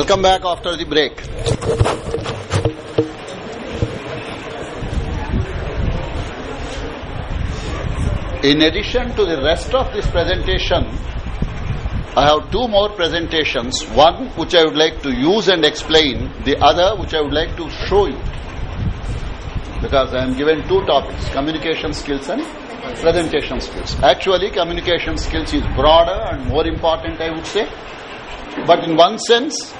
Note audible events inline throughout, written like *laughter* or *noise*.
Welcome back after the break. In addition to the rest of this presentation, I have two more presentations. One which I would like to use and explain, the other which I would like to show you. Because I am given two topics, communication skills and presentation skills. Actually, communication skills is broader and more important, I would say. But in one sense,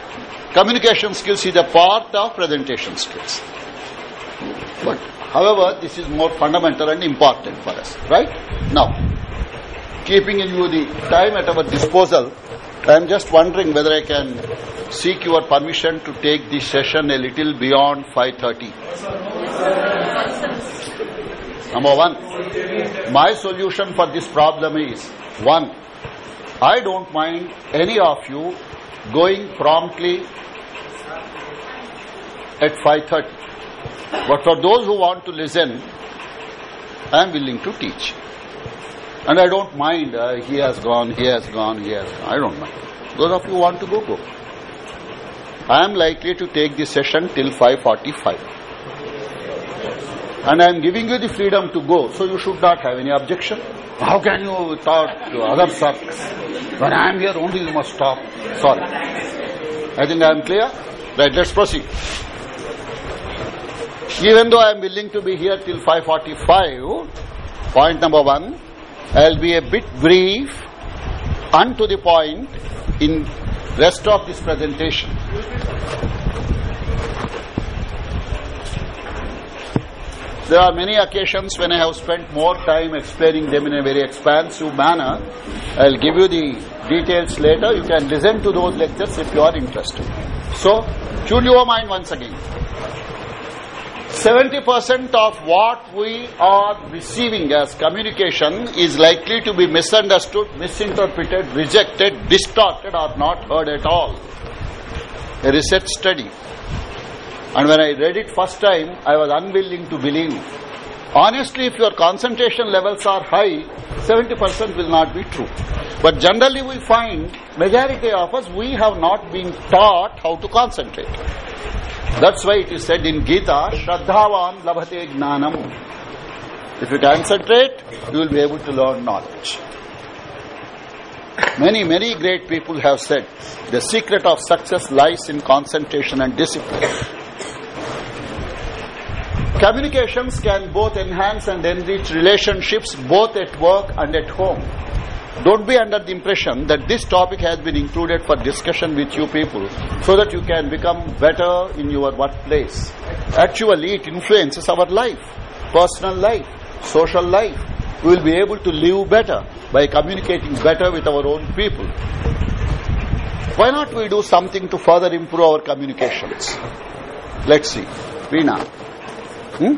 communication skills is a part of presentation skills. But however, this is more fundamental and important for us, right? Now, keeping in view the time at our disposal, I am just wondering whether I can seek your permission to take this session a little beyond 5.30. Number one, my solution for this problem is, one, I don't mind any of you going promptly at 5.30. But for those who want to listen, I am willing to teach. And I don't mind, uh, he has gone, he has gone, he has gone. I don't mind. Those of you want to go, go. I am likely to take this session till 5.45. And I am giving you the freedom to go, so you should not have any objection. How can you talk to other others When I am here, only you must stop. Sorry. I think I am clear? Right, let's proceed. Even though I am willing to be here till 5.45, point number one, I'll be a bit brief and to the point in rest of this presentation. There are many occasions when I have spent more time explaining them in a very expansive manner. I'll give you the details later. You can listen to those lectures if you are interested. So, tune your mind once again. 70% of what we are receiving as communication is likely to be misunderstood, misinterpreted, rejected, distorted or not heard at all. A research study and when I read it first time, I was unwilling to believe. Honestly, if your concentration levels are high, 70% will not be true. But generally we find, majority of us, we have not been taught how to concentrate. That's why it is said in Gita, Shraddhavan labhate jnanam. If you concentrate, you will be able to learn knowledge. Many, many great people have said, the secret of success lies in concentration and discipline. Communications can both enhance and enrich relationships both at work and at home. Don't be under the impression that this topic has been included for discussion with you people so that you can become better in your workplace. Actually, it influences our life, personal life, social life. We will be able to live better by communicating better with our own people. Why not we do something to further improve our communications? Let's see. Veena. Hmm?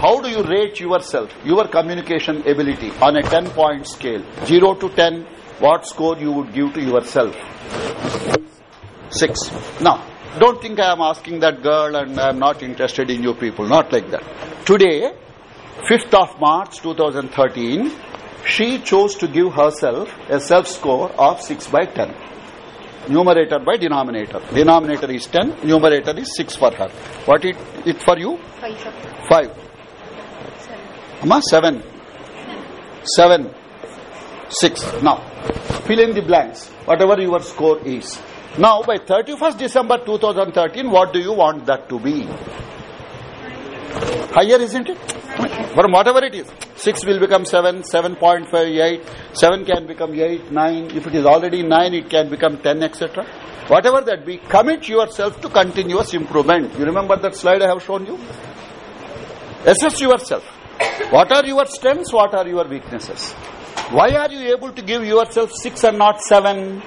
How do you rate yourself, your communication ability on a 10 point scale? 0 to 10, what score you would give to yourself? 6. Now, don't think I am asking that girl and I am not interested in you people. Not like that. Today, 5th of March 2013, she chose to give herself a self score of 6 by 10 numerator by denominator. Denominator is 10, numerator is 6 for her. What it, it for you? 5. 5. Amma, 7. 7. 6. Now, fill in the blanks, whatever your score is. Now, by 31st December 2013, what do you want that to be? Higher, isn't it? From whatever it is. 6 will become 7, 7.58, 7 can become 8, 9. If it is already 9, it can become 10, etc. Whatever that be, commit yourself to continuous improvement. You remember that slide I have shown you? Assess yourself. What are your strengths? What are your weaknesses? Why are you able to give yourself 6 and not 7?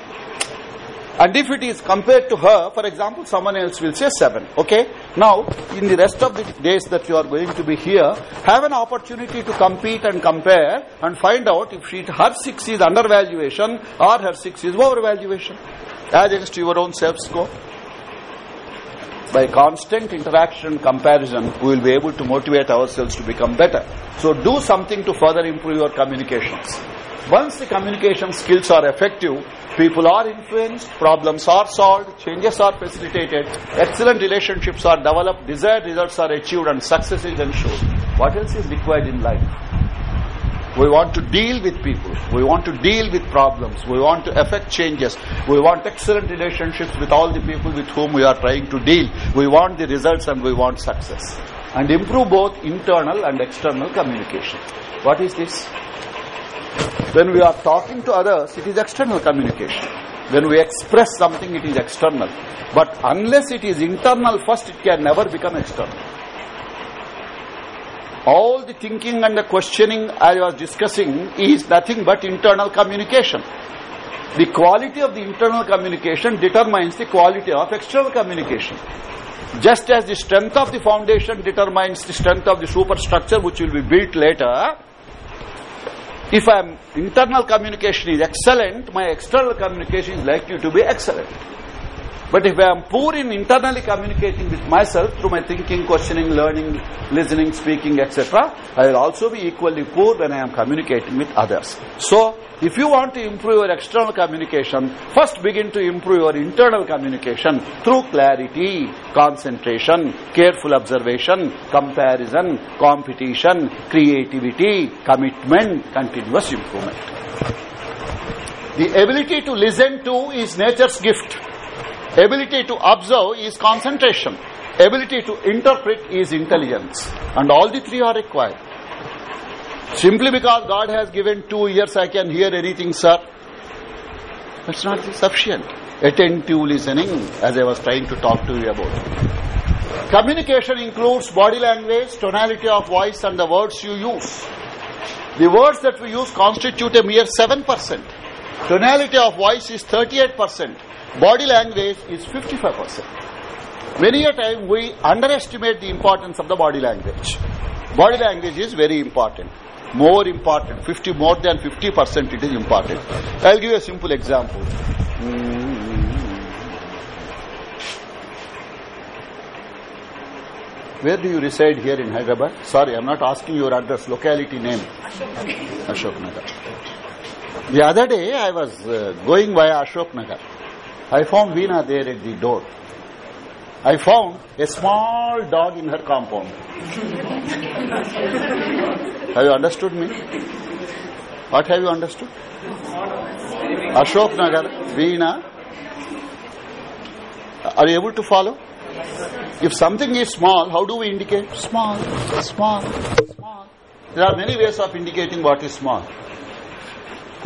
And if it is compared to her, for example, someone else will say 7. Okay? Now, in the rest of the days that you are going to be here, have an opportunity to compete and compare and find out if she, her 6 is undervaluation or her 6 is overvaluation as against your own self-score. By constant interaction comparison, we will be able to motivate ourselves to become better. So do something to further improve your communications. Once the communication skills are effective, People are influenced, problems are solved, changes are facilitated, excellent relationships are developed, desired results are achieved, and success is ensured. What else is required in life? We want to deal with people. We want to deal with problems. We want to effect changes. We want excellent relationships with all the people with whom we are trying to deal. We want the results and we want success. And improve both internal and external communication. What is this? When we are talking to others, it is external communication. When we express something, it is external. But unless it is internal first, it can never become external. All the thinking and the questioning I was discussing is nothing but internal communication. The quality of the internal communication determines the quality of external communication. Just as the strength of the foundation determines the strength of the superstructure which will be built later, if I'm internal communication is excellent, my external communication is likely to be excellent. But if I am poor in internally communicating with myself through my thinking, questioning, learning, listening, speaking, etc., I will also be equally poor when I am communicating with others. So, if you want to improve your external communication, first begin to improve your internal communication through clarity, concentration, careful observation, comparison, competition, creativity, commitment, continuous improvement. The ability to listen to is nature's gift. Ability to observe is concentration. Ability to interpret is intelligence. And all the three are required. Simply because God has given two ears, I can hear anything, sir. That's not sufficient. Attentive listening, as I was trying to talk to you about. Communication includes body language, tonality of voice, and the words you use. The words that we use constitute a mere 7%. Tonality of voice is 38%. Body language is 55%. Many a time we underestimate the importance of the body language. Body language is very important. More important. 50 more than 50% it is important. I'll give you a simple example. Hmm. Where do you reside here in Hyderabad? Sorry, I'm not asking your address, locality name. Ashok Nagar. The other day I was uh, going Ashok Nagar. I found Veena there at the door. I found a small dog in her compound. have you understood me? What have you understood? Ashok Nagar, Veena. Are you able to follow? If something is small, how do we indicate? Small, small, small. There are many ways of indicating what is small.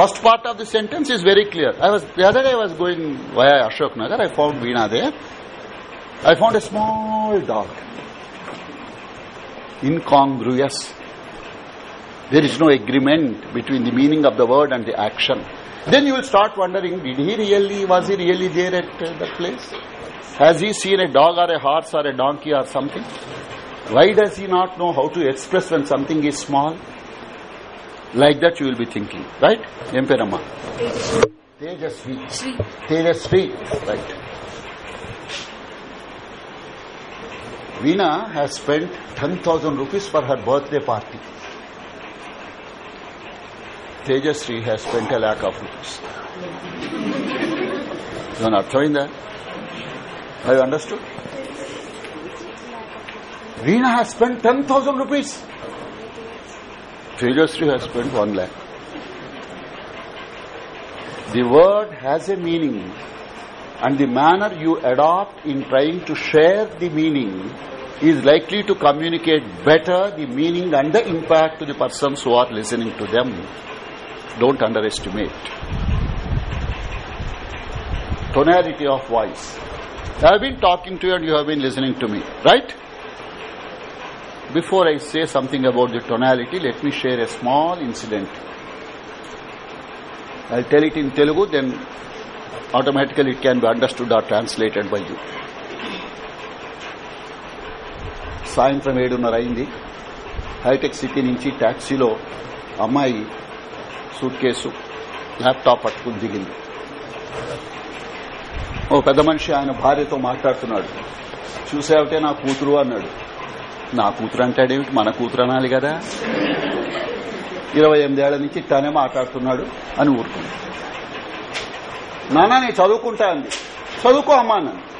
First part of the sentence is very clear. I was the other day I was going via Ashok Nagar. I found Veena there. I found a small dog. Incongruous. There is no agreement between the meaning of the word and the action. Then you will start wondering, did he really, was he really there at uh, that place? Has he seen a dog or a horse or a donkey or something? Why does he not know how to express when something is small? Like that you will be thinking, right? Emperama. Tejasvi. Tejasvi. Right. Veena has spent 10,000 rupees for her birthday party. Tejasri has spent a lakh of rupees. You are not showing that? Have you understood? Veena has spent 10,000 rupees. Tejasri has spent 1 lakh. The word has a meaning and the manner you adopt in trying to share the meaning is likely to communicate better the meaning and the impact to the persons who are listening to them. Don't underestimate. Tonality of voice. I have been talking to you and you have been listening to me, right? Before I say something about the tonality, let me share a small incident. I'll tell it in Telugu, then automatically it can be understood or translated by you. సాయంత్రం ఏడున్నర అయింది hitech city నుంచి ట్యాక్సీలో అమ్మాయి suit case laptop పట్టుకుని దిగింది ఓ పెద్ద మనిషి ఆయన భార్యతో మాట్లాడుతున్నాడు చూసావుటే నా కూతురు అన్నాడు నా కూతురు అంటాడేమిటి మన కూతురు అనాలి కదా. ఇరవై ఎనిమిదేళ్ళ నుంచి తనే మాట్లాడుతున్నాడు అని ఊరుకుంది. నానా నేను చదువుకుంటా అంది. చదువుకో అమ్మా అన్నాను.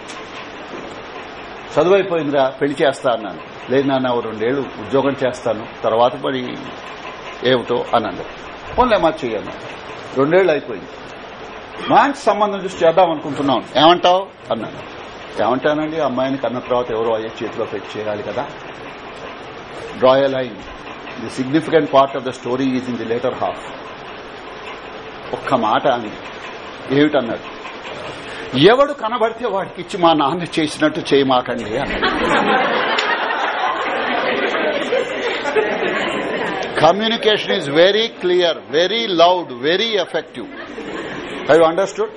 చదువు అయిపోయిందిరా పెళ్ళి చేస్తా అన్నాను. లేదు నాన్న ఓ రెండేళ్ళు ఉద్యోగం చేస్తాను తర్వాత మరి ఏమిటో అన్నాడు. పోన్లే మా చెయ్యను రెండేళ్ళు అయిపోయింది. మంచి సంబంధం చూసి చేద్దాం అనుకుంటున్నాను. ఏమంటావు? అన్నాను. ఏమంటానండి? అమ్మాయిని కన్న తర్వాత ఎవరో అయ్యే చేతిలో పెట్టి చేయాలి కదా? Draw line the significant part of the story is in the later half ఒక్క మాట అని ఏమిటన్నాడు? ఎవడు కనబడితే వాడికి ఇచ్చి మా నాన్న చేసినట్టు చేయమాకండి communication is very clear very loud very effective have understood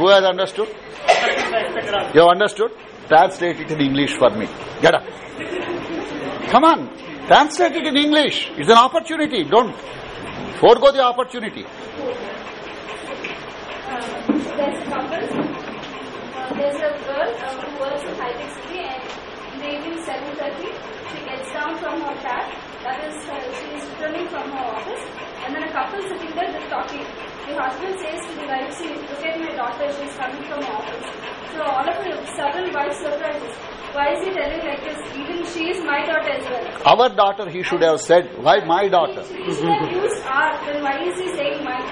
who has understood You have understood? Translate it in English for me. Get up. Come on. Translate it in English. It's an opportunity. Don't forego the opportunity. there's a couple, uh, there's a girl uh, who works in high tech city and in 7.30 she gets down from her car that is uh, she is coming from her office and then a couple sitting there they're talking the husband says to the wife, see, look at my daughter, she's coming from office. So all of a sudden, wife surprises. Why is he telling like this? Even she is my daughter as well. Our daughter, he should have said, why my daughter? He, he used R, then why is he saying mine?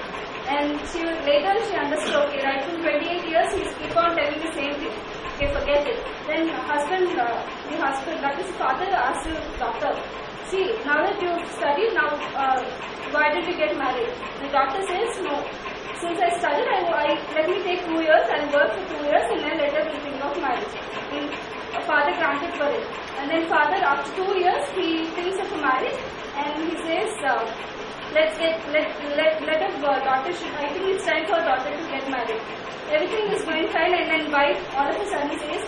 And she later she understood, okay, right from 28 years he's keep on telling the same thing. Okay, forget it. Then husband, uh, the husband, that is father asked the doctor, see, now that you've studied, now uh, why did you get married? The doctor says, no. Since I studied, I, I let me take two years and work for two years and then later we'll think of marriage. And father granted for it. And then father, after two years, he thinks of marriage and he says, uh, let's get let let let a uh, daughter should I think it's time for a daughter to get married. Everything is going fine and then wife all of a sudden says,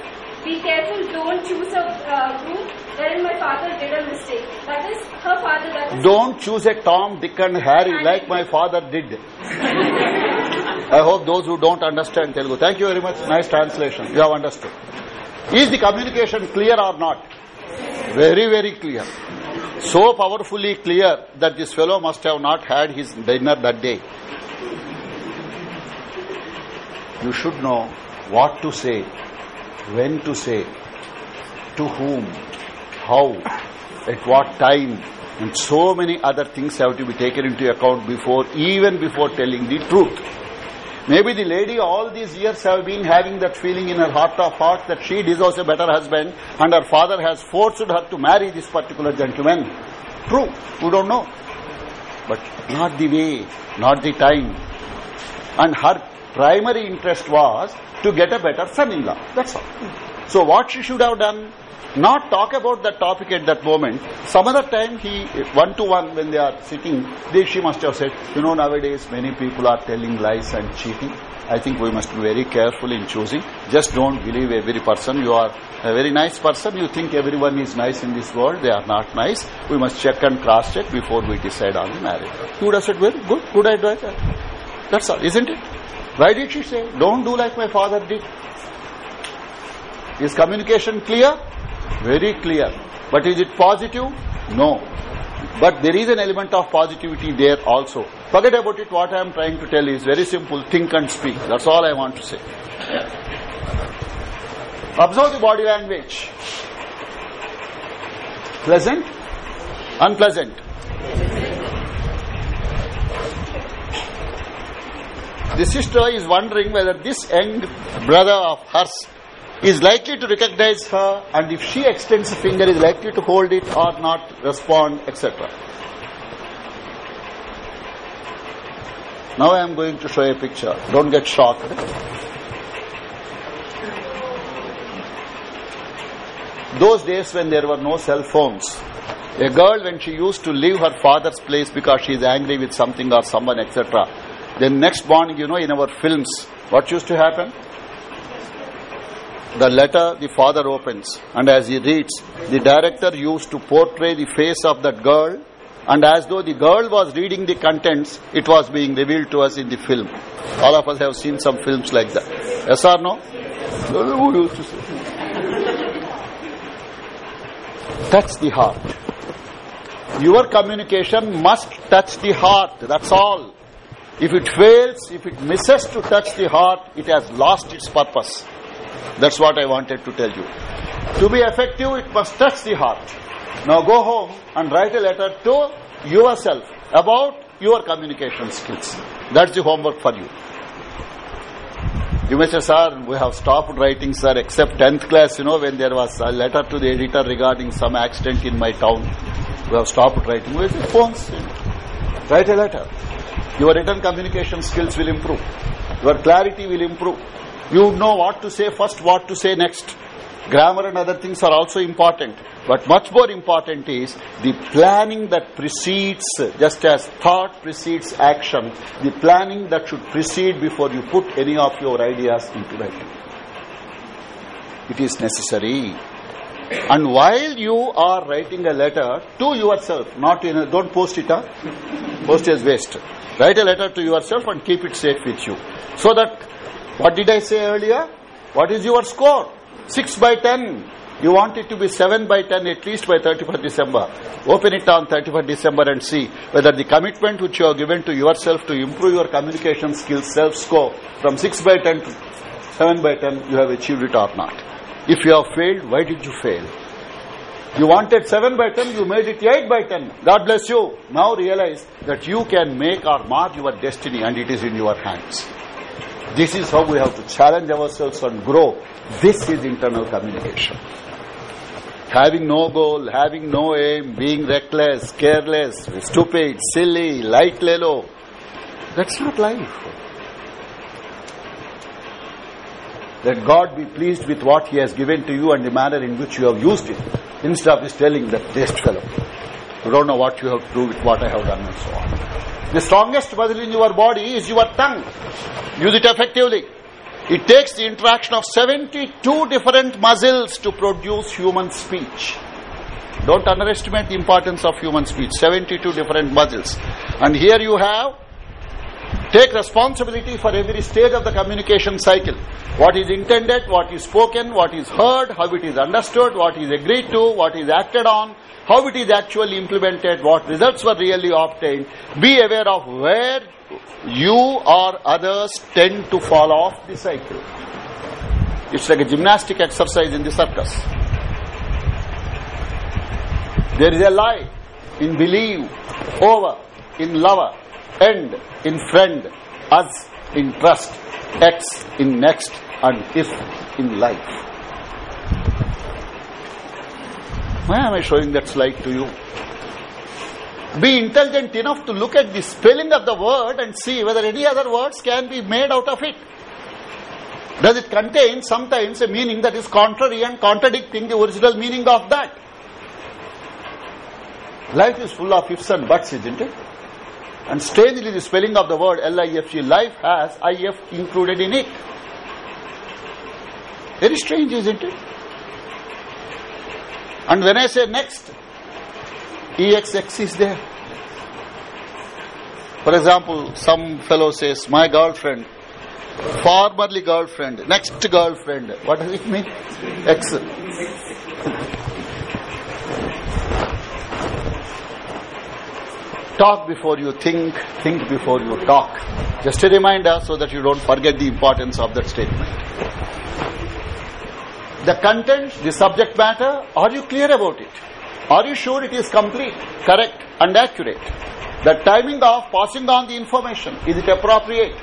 Be careful, don't choose a uh, group wherein my father did a mistake. That is her father, that is Don't choose a Tom, Dick and Harry like my father did. I hope those who don't understand Telugu. Thank you very much. Nice translation. You have understood. Is the communication clear or not? Very, very clear. So powerfully clear that this fellow must have not had his dinner that day. You should know what to say, when to say, to whom, how, at what time, and so many other things have to be taken into account before, even before telling the truth. Maybe the lady all these years have been having that feeling in her heart of hearts that she deserves a better husband and her father has forced her to marry this particular gentleman. True, we don't know. But not the way, not the time. And her primary interest was to get a better son-in-law. That's all. So what she should have done, not talk about that topic at that moment. Some other time he, one to one when they are sitting, they, she must have said, you know nowadays many people are telling lies and cheating. I think we must be very careful in choosing. Just don't believe every person. You are a very nice person. You think everyone is nice in this world. They are not nice. We must check and cross check before we decide on marriage. He would have said, very good, good advice. That's all, isn't it? Why did she say, don't do like my father did? Is communication clear? Very clear. But is it positive? No. But there is an element of positivity there also. Forget about it. What I am trying to tell is very simple. Think and speak. That's all I want to say. Observe the body language. Pleasant? Unpleasant? The sister is wondering whether this young brother of hers is likely to recognize her and if she extends a finger is likely to hold it or not respond etc now i am going to show a picture. Don't get shocked. Those days when there were no cell phones a girl when she used to leave her father's place because she is angry with something or someone etc then next morning you know in our films what used to happen? The letter the father opens and as he reads the director used to portray the face of that girl and as though the girl was reading the contents it was being revealed to us in the film. All of us have seen some films like that. Yes or no? Touch the heart. Your communication must touch the heart that's all If it fails, if it misses to touch the heart, it has lost its purpose. That's what I wanted to tell you. To be effective, it must touch the heart. Now go home and write a letter to yourself about your communication skills. That's the homework for you. You may say, sir, we have stopped writing, sir, except 10th class, you know, when there was a letter to the editor regarding some accident in my town. We have stopped writing. We say, phones. You know. Write a letter. Your written communication skills will improve. Your clarity will improve. You know what to say first, what to say next. Grammar and other things are also important. But much more important is the planning that precedes, just as thought precedes action, the planning that should precede before you put any of your ideas into writing. It is necessary. And while you are writing a letter to yourself, not in a, don't post it, huh? Postage waste. Write a letter to yourself and keep it safe with you. So that, what did I say earlier? What is your score? 6 by 10 you want it to be 7 by 10 at least by 31st December. Open it on 31st December and see whether the commitment which you have given to yourself to improve your communication skills, self-score from 6 by 10 to 7 by 10, you have achieved it or not. If you have failed, why did you fail? You wanted 7 by 10, you made it 8 by 10. God bless you. Now realize that you can make or mar your destiny and it is in your hands. This is how we have to challenge ourselves and grow. This is internal communication having no goal, having no aim, being reckless, careless, stupid, silly, light lelo. That's not life. Let God be pleased with what He has given to you and the manner in which you have used it, instead of just telling that waste fellow. You don't know what you have to do with what I have done and so on. The strongest muscle in your body is your tongue. Use it effectively. It takes the interaction of 72 different muscles to produce human speech. Don't underestimate the importance of human speech. 72 different muscles. And here you have take responsibility for every stage of the communication cycle. What is intended, what is spoken, what is heard, how it is understood, what is agreed to, what is acted on, how it is actually implemented, what results were really obtained. Be aware of where you or others tend to fall off the cycle. It's like a gymnastic exercise in the circus. There is a lie in believe, over, in lover, end, in friend, us, in trust, x, in next, and if, in life. Why am I showing that slide to you? be intelligent enough to look at the spelling of the word and see whether any other words can be made out of it. Does it contain sometimes a meaning that is contrary and contradicting the original meaning of that? Life is full of ifs and buts, isn't it? And strangely, the spelling of the word L-I-F-G, life has I-F included in it. Very strange, isn't it? And when I say next, EXX is there. For example, some fellow says, my girlfriend, formerly girlfriend, next girlfriend. What does it mean? X. talk before you think, think before you talk. Just a reminder so that you don't forget the importance of that statement. The content, the subject matter, are you clear about it? Are you sure it is complete, correct and accurate? The timing of passing on the information, is it appropriate?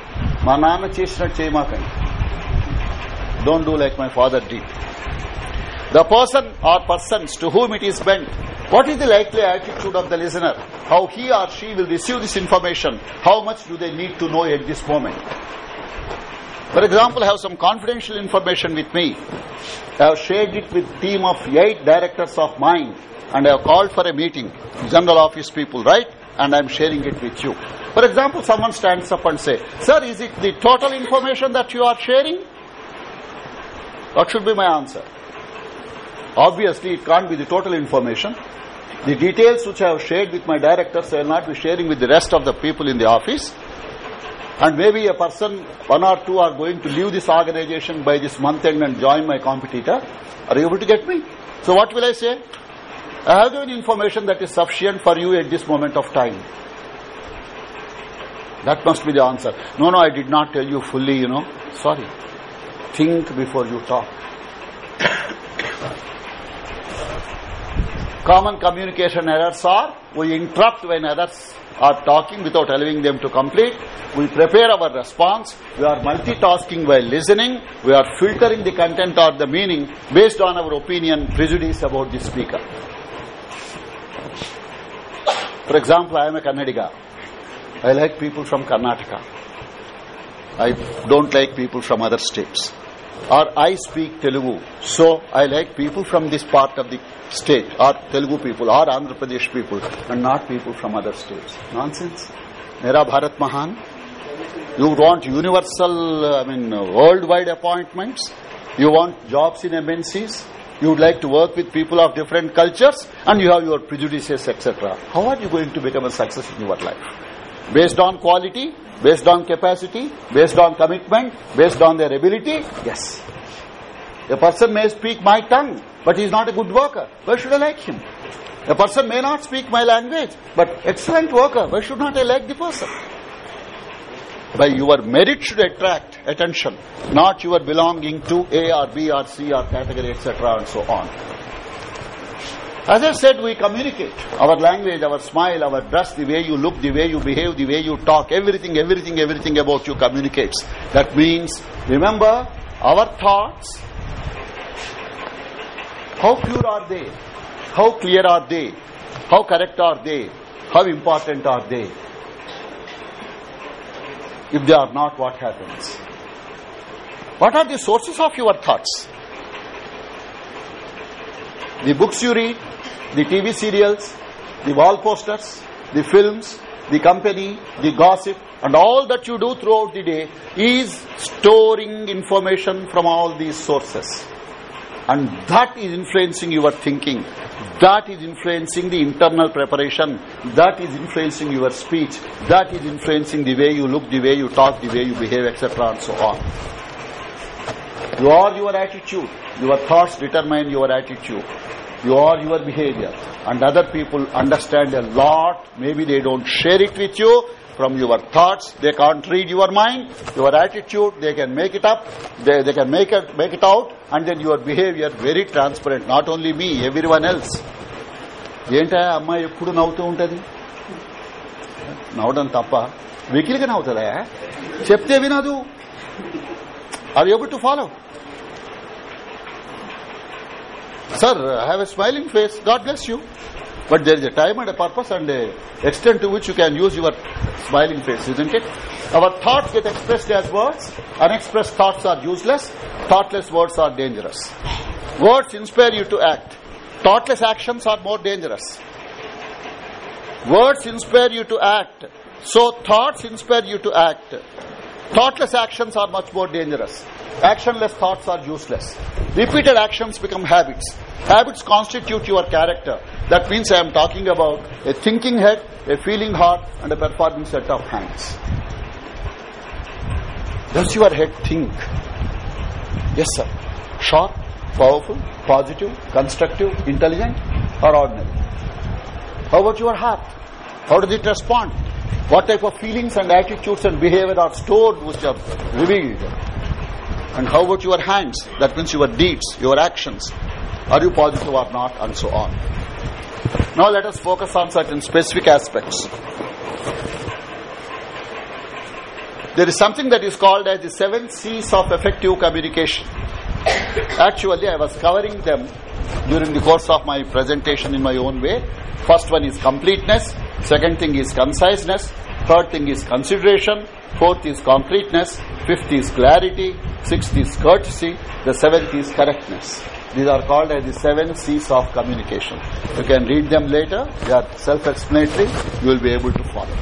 మా నాన్న చేసినట్టు చేయమాకండి Don't do like my father did. The person or persons to whom it is meant, what is the likely attitude of the listener? How he or she will receive this information? How much do they need to know at this moment? For example, I have some confidential information with me. I have shared it with team of eight directors of mine and I have called for a meeting, general office people, right? And I am sharing it with you. For example, someone stands up and say, Sir, is it the total information that you are sharing? What should be my answer? Obviously, it can't be the total information. The details which I have shared with my directors, I will not be sharing with the rest of the people in the office. And maybe a person, one or two are going to leave this organization by this month end and join my competitor. Are you able to get me? So what will I say? I have given information that is sufficient for you at this moment of time. That must be the answer. No, no, I did not tell you fully, you know. Sorry. Think before you talk. Common communication errors are we interrupt when others are talking without allowing them to complete. We prepare our response. We are multitasking while listening. We are filtering the content or the meaning based on our opinion, prejudice about the speaker. For example, I am a Kannadiga. I like people from Karnataka. I don't like people from other states. Or I speak Telugu, so I like people from this part of the state, or Telugu people, or Andhra Pradesh people, and not people from other states. Nonsense. Mera Bharat Mahan. You want universal, uh, I mean, worldwide appointments? You want jobs in MNCs? You would like to work with people of different cultures, and you have your prejudices, etc. How are you going to become a success in your life? Based on quality, based on capacity, based on commitment, based on their ability? Yes. A person may speak my tongue, but he is not a good worker. Why should I like him? A person may not speak my language, but excellent worker. Why should not I like the person? By your merit should attract attention, not your belonging to A or B or C or category, etc. and so on. As I said, we communicate. Our language, our smile, our dress, the way you look, the way you behave, the way you talk, everything, everything, everything about you communicates. That means, remember, our thoughts, how pure are they? How clear are they? How correct are they? How important are they? If they are not, what happens? What are the sources of your thoughts? The books you read, the TV serials, the wall posters, the films, the company, the gossip, and all that you do throughout the day is storing information from all these sources and that is influencing your thinking. That is influencing the internal preparation. That is influencing your speech. That is influencing the way you look the way you talk the way you behave etc and so on. You are your attitude. Your thoughts determine your attitude. You are your behavior. And other people understand a lot. Maybe they don't share it with you from your thoughts they can't read your mind your attitude they can make it up they, they can make it make it out and then your behavior very transparent not only me everyone else ఏంటా అమ్మాయి ఎప్పుడు నవ్వుతూ ఉంటది నవ్వడం తప్ప వెకిలిగా నవ్వుతుందా చెప్తే వినదు are able to follow sir I have a smiling face God bless you But there is a time and a purpose and a extent to which you can use your smiling face, isn't it? Our thoughts get expressed as words. Unexpressed thoughts are useless. Thoughtless words are dangerous. Words inspire you to act. Thoughtless actions are more dangerous. Words inspire you to act. So thoughts inspire you to act. Thoughtless actions are much more dangerous. Actionless thoughts are useless. Repeated actions become habits. Habits constitute your character. That means I am talking about a thinking head, a feeling heart, and a performing set of hands. Does your head think? Yes, sir. Sharp, powerful, positive, constructive, intelligent, or ordinary? How about your heart? How does it respond? What type of feelings and attitudes and behavior are stored which are revealed? And how about your hands? That means your deeds, your actions. Are you positive or not? And so on. Now let us focus on certain specific aspects. There is something that is called as the seven C's of effective communication. Actually, I was covering them during the course of my presentation in my own way. First one is completeness. Second thing is conciseness. Third thing is consideration. Fourth is concreteness. Fifth is clarity. Sixth is courtesy. The seventh is correctness. These are called as the seven C's of communication. You can read them later. They are self-explanatory. You will be able to follow.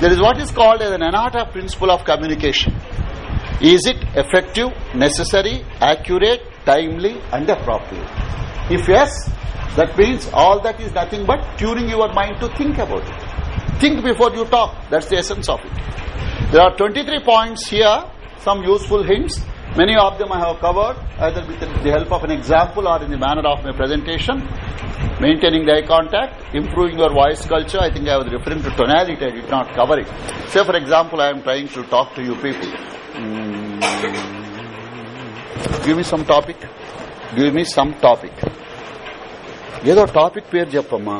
There is what is called as an ANATA principle of communication. Is it effective, necessary, accurate, timely and appropriate? If yes, that means all that is nothing but tuning your mind to think about it. Think before you talk. That's the essence of it. There are 23 points here, some useful hints. Many of them I have covered either with the help of an example or in the manner of my presentation. Maintaining the eye contact, improving your voice culture. I think I was referring to tonality, I did not cover it. Say for example, I am trying to talk to you people. Mm. Give me some topic. Give me some topic. ఏదో topic పేరు చెప్పమ్మా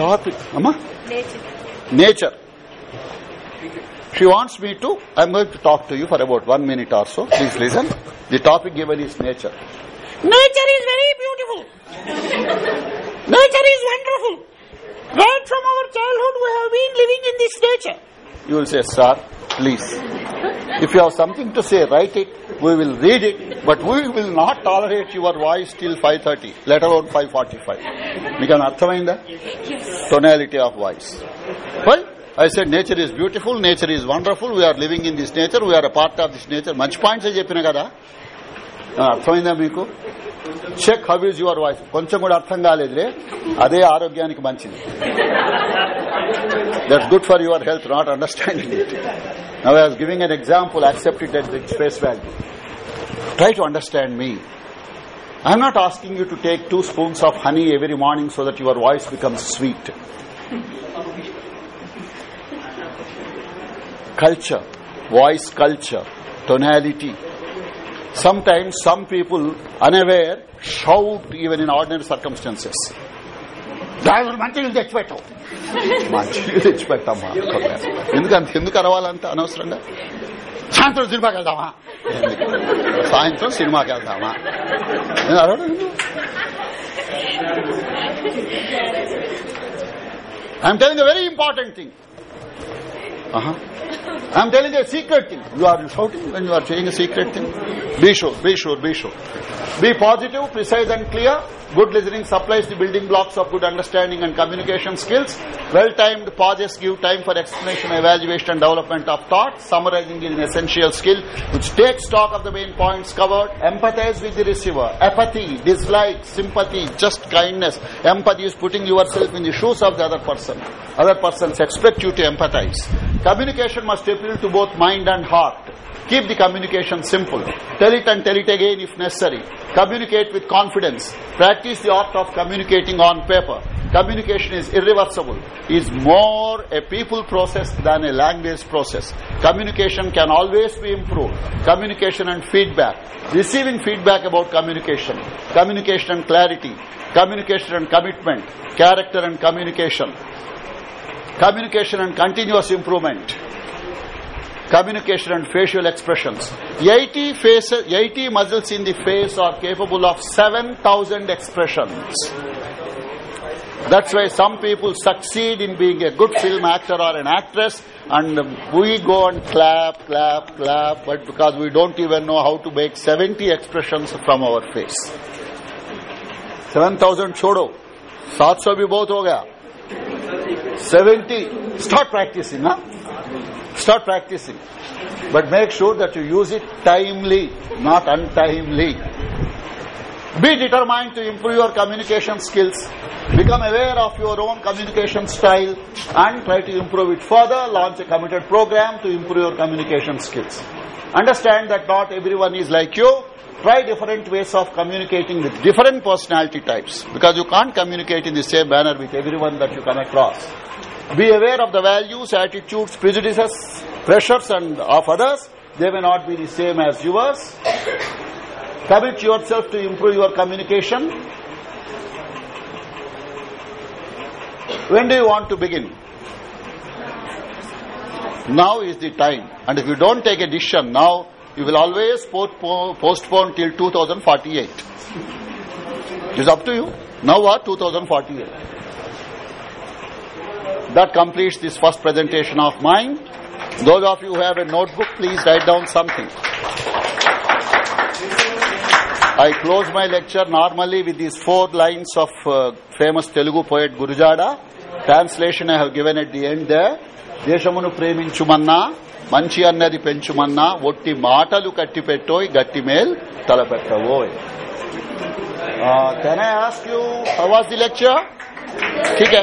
topic అమ్మా nature She wants me to, I'm going to talk to you for about one minute or so. Please listen. The topic given is nature. Nature is very beautiful. nature is wonderful. Right from our childhood we have been living in this nature. You will say, sir, please. If you have something to say, write it. we will read it, but we will not tolerate your voice till 5.30, let alone 5.45. Because Arthamainda? Tonality of voice. Why? I said nature is beautiful, nature is wonderful, we are living in this nature, we are a part of this nature. Manch points I చెప్పిన కదా అర్థమైందా మీకు check how is your voice కొంచెం కూడా అర్థం కాలేదులే అదే ఆరోగ్యానికి మంచిది that's good for your health not understanding it Now I was giving an example, accept it at its face value. Try to understand me. I'm not asking you to take two spoons of honey every morning so that your voice becomes sweet. culture, voice culture, tonality. Sometimes some people, unaware, shout even in ordinary circumstances. Driver మంచినీళ్ళు తెచ్చిపెట్టావు మంచినీళ్ళు తెచ్చిపెట్టమ్మా ఎందుకంత ఎందుకు అరవాలంత అనవసరంగా సాయంత్రం సినిమాకి వెళ్దామా ఎందుకు? సాయంత్రం సినిమాకి వెళ్దామా నేను అరవడం ఎందుకు? I'm telling a very important thing. Uh-huh. I'm telling a secret thing. You are shouting when you are saying a secret thing. Be sure, be sure, be sure. Be Good listening supplies the building blocks of good understanding and communication skills. Well-timed pauses give time for explanation, evaluation and development of thought. Summarizing is an essential skill which takes stock of the main points covered. Empathize with the receiver. Apathy, dislike, sympathy, just kindness. Empathy is putting yourself in the shoes of the other person. Other persons expect you to empathize. Communication must appeal to both mind and heart. Keep the communication simple. Tell it and tell it again if necessary. Communicate with confidence. Practice the art of communicating on paper. Communication is irreversible, is more a people process than a language process. Communication can always be improved. Communication and feedback. Receiving feedback about communication. Communication and clarity. Communication and commitment. Character and communication. Communication and continuous improvement communication and facial expressions. 80 faces, 80 muscles in the face are capable of 7,000 expressions. That's why some people succeed in being a good film actor or an actress and we go and clap, clap, clap, but because we don't even know how to make 70 expressions from our face. 7,000 छोड़ो 700 भी बहुत हो गया 70 start practicing huh? Start practicing. But make sure that you use it timely not untimely. Be determined to improve your communication skills. Become aware of your own communication style and try to improve it further. Launch a committed program to improve your communication skills. Understand that not everyone is like you. Try different ways of communicating with different personality types because you can't communicate in the same manner with everyone that you come across be aware of the values, attitudes, prejudices, pressures and of others. They may not be the same as yours. Commit yourself to improve your communication. When do you want to begin? Now is the time. And if you don't take a decision now, you will always postpone, postpone till 2048. It is up to you. Now what? 2048. That completes this first presentation of mine. Those of you who have a notebook, please write down something. I close my lecture normally with these four lines of uh, famous Telugu poet Gurajada. Translation I have given at the end there. దేశమును chumanna, మంచి అన్నది పెంచుమన్నా ఒట్టి మాటలు కట్టిపెట్టోయ్ గట్టి మేల్ తలపెట్టవోయ్ can I ask you how was the lecture ठीक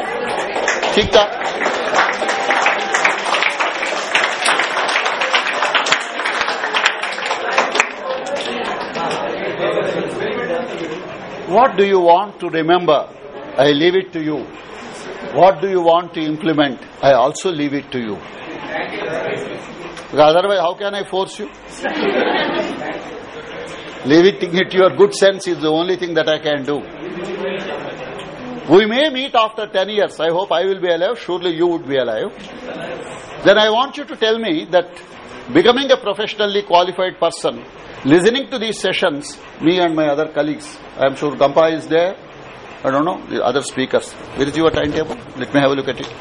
what do you want to remember? I leave it to you. What do you want to implement? I also leave it to you. Otherwise, how can I force you? leave it to your good sense is the only thing that I can do. We may meet after 10 years. I hope I will be alive. Surely you would be alive. Then I want you to tell me that becoming a professionally qualified person, listening to these sessions, me and my other colleagues, I am sure Gampa is there, I don't know, the other speakers. Where is your timetable? Let me have a look at it.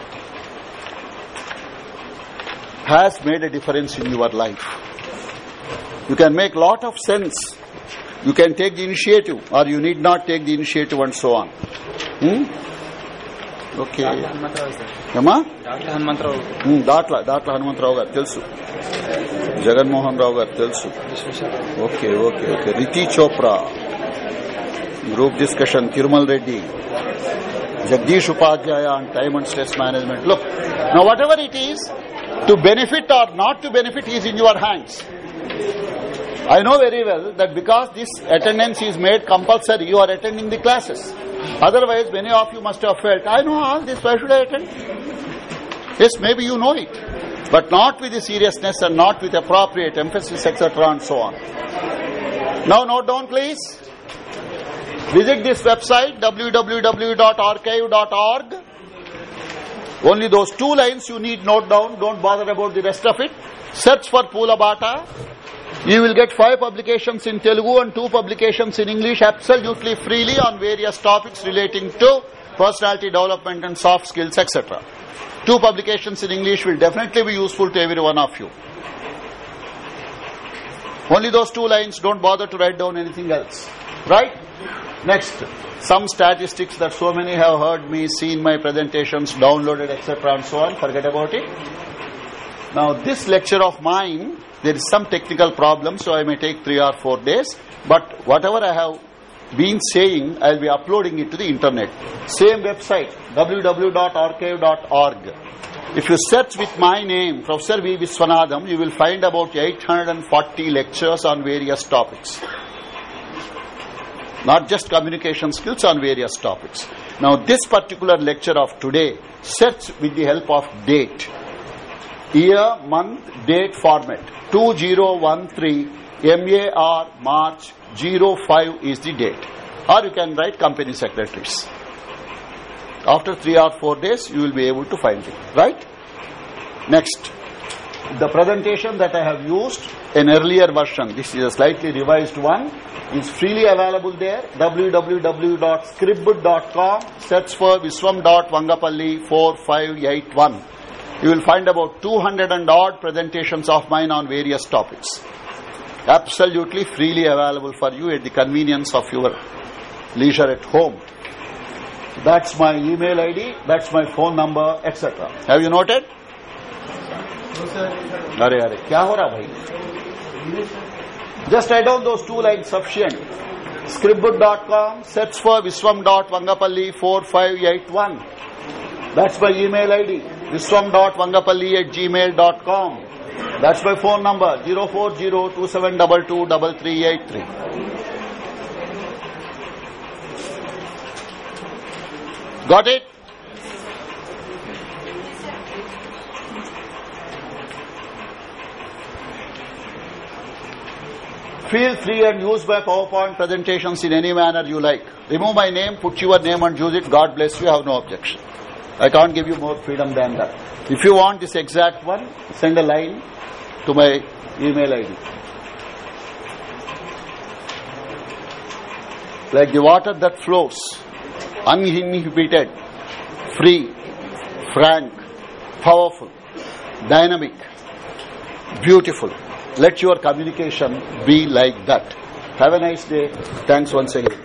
Has made a difference in your life. You can make lot of sense. You can take the initiative or you need not take the initiative and so on. Hmm? Okay. Amma? Datla Hanumantrao. Hmm, Datla, Datla Hanumantrao garu telusu. Jaganmohan Rao garu telusu. Okay, okay, okay. Riti Chopra. Group discussion Tirumal Reddy. Jagdish Upadhyaya on time and stress management. Look, now whatever it is, to benefit or not to benefit is in your hands. I know very well that because this attendance is made compulsory, you are attending the classes. Otherwise, many of you must have felt, I know all this, why should I attend? Yes, maybe you know it, but not with the seriousness and not with appropriate emphasis, etc. and so on. Now, note down, please. Visit this website, www.archive.org. Only those two lines you need note down, don't bother about the rest of it. Search for Pula Bata. You will get five publications in Telugu and two publications in English absolutely freely on various topics relating to personality development and soft skills, etc. Two publications in English will definitely be useful to every one of you. Only those two lines, don't bother to write down anything else. Right? Next, some statistics that so many have heard me, seen my presentations, downloaded, etc. and so on. Forget about it. Now, this lecture of mine, there is some technical problem, so I may take three or four days. But whatever I have been saying, I will be uploading it to the internet. Same website, www.archive.org. If you search with my name, Professor V. Viswanadham, you will find about 840 lectures on various topics. Not just communication skills on various topics. Now, this particular lecture of today, search with the help of date year, month, date format. 2013 MAR March 05 is the date. Or you can write company secretaries. After three or four days, you will be able to find it. Right? Next. The presentation that I have used, an earlier version, this is a slightly revised one, is freely available there. www.scribd.com. Search for viswam.vangapalli 4581 you will find about 200 and odd presentations of mine on various topics. Absolutely freely available for you at the convenience of your leisure at home. That's my email ID, that's my phone number, etc. Have you noted? अरे अरे क्या हो रहा भाई Just write down those two lines sufficient. Scribbook.com, search for viswam.vangapalli 4581. That's my email ID. viswam.vangapalli at gmail.com. That's my phone number 04027223383. Got it? Feel free and use my PowerPoint presentations in any manner you like. Remove my name, put your name and use it. God bless you. I have no objection. I can't give you more freedom than that. If you want this exact one, send a line to my email ID. Like the water that flows, uninhibited, free, frank, powerful, dynamic, beautiful. Let your communication be like that. Have a nice day. Thanks once again.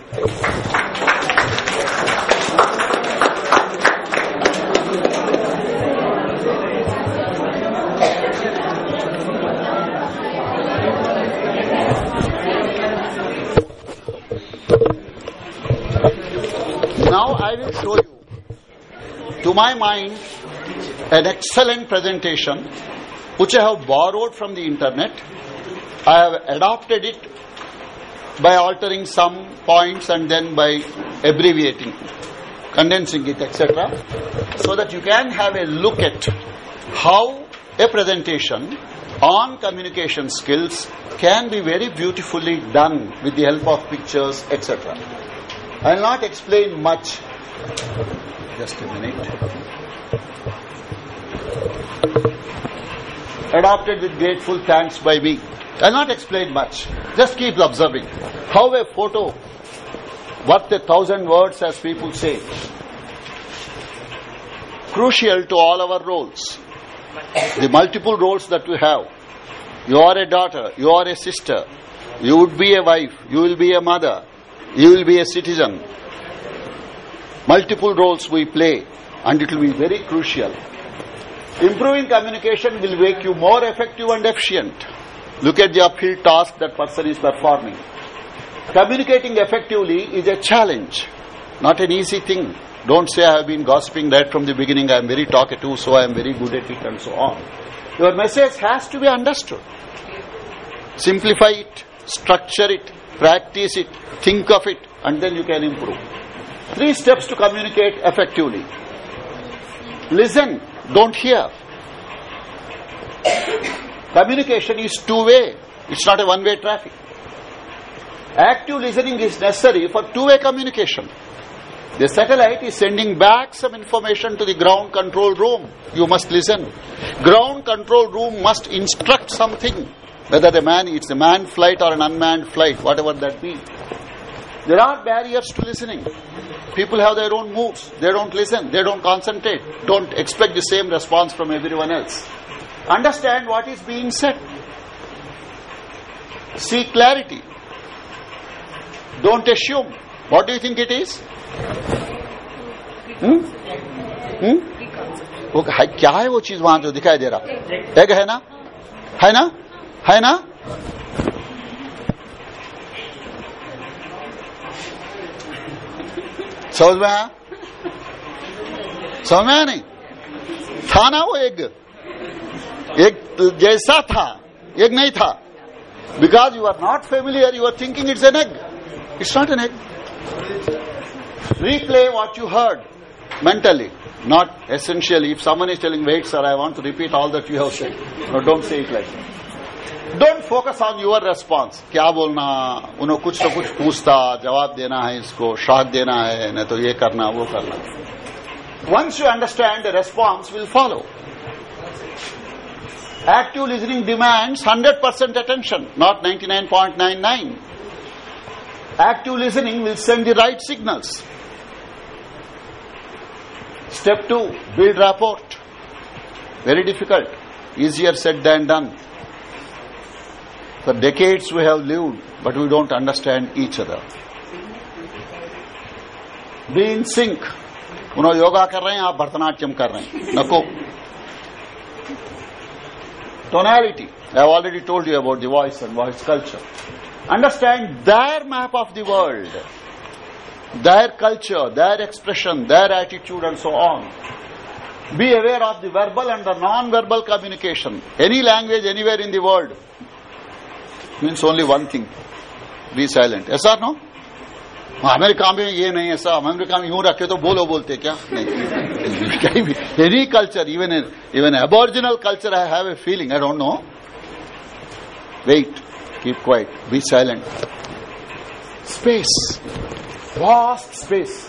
Now I will show you, to my mind, an excellent presentation which I have borrowed from the internet. I have adopted it by altering some points and then by abbreviating, condensing it, etc. So that you can have a look at how a presentation on communication skills can be very beautifully done with the help of pictures, etc. I will not explain much. Just a minute. Adopted with grateful thanks by me. I will not explain much. Just keep observing how a photo worth a thousand words, as people say, crucial to all our roles the multiple roles that we have. You are a daughter, you are a sister, you would be a wife, you will be a mother, you will be a citizen. Multiple roles we play, and it will be very crucial. Improving communication will make you more effective and efficient. Look at the uphill task that person is performing. Communicating effectively is a challenge, not an easy thing. Don't say I have been gossiping right from the beginning, I am very talkative, so I am very good at it, and so on. Your message has to be understood. Simplify it, structure it, practice it, think of it, and then you can improve. Three steps to communicate effectively. Listen, don't hear. Communication is two-way. It's not a one-way traffic. Active listening is necessary for two-way communication. The satellite is sending back some information to the ground control room. You must listen. Ground control room must instruct something, whether the man it's a manned flight or an unmanned flight, whatever that be. There are barriers to listening. People have their own moods. They don't listen. They don't concentrate. Don't expect the same response from everyone else. Understand what is being said. See clarity. Don't assume. What do you think it is? हम्म? हम्म? वो है, क्या है वो चीज वहां जो दिखाई दे रहा एग है ना है ना है ना समझ में आया समझ में आया नहीं था ना वो एग एक जैसा था एग नहीं था because you are not familiar you are thinking it's an egg it's not an egg replay what you heard mentally, not essentially. If someone is telling, wait sir, I want to repeat all that you have said. No, don't say it like that. Don't focus on your response. क्या बोलना उन्हें कुछ तो कुछ पूछता जवाब देना है इसको शॉक देना है नहीं तो ये करना वो करना Once you understand, the response will follow. Active listening demands 100% attention, not 99.99. Active listening will send the right signals. Step 2 build rapport. Very difficult. Easier said than done. For decades we have lived, but we don't understand each other. Be in sync. उन्होंने योगा कर रहे हैं आप भरतनाट्यम कर रहे हैं नको tonality i have already told you about the voice and voice culture understand their map of the world, their culture, their expression, their attitude and so on. Be aware of the verbal and the non-verbal communication. Any language anywhere in the world means only one thing. Be silent. Yes or no? America में ये नहीं ऐसा America में यूं रखे तो बोलो बोलते क्या नहीं any culture even even aboriginal culture I have a feeling I don't know wait Keep quiet. Be silent. Space. Vast space.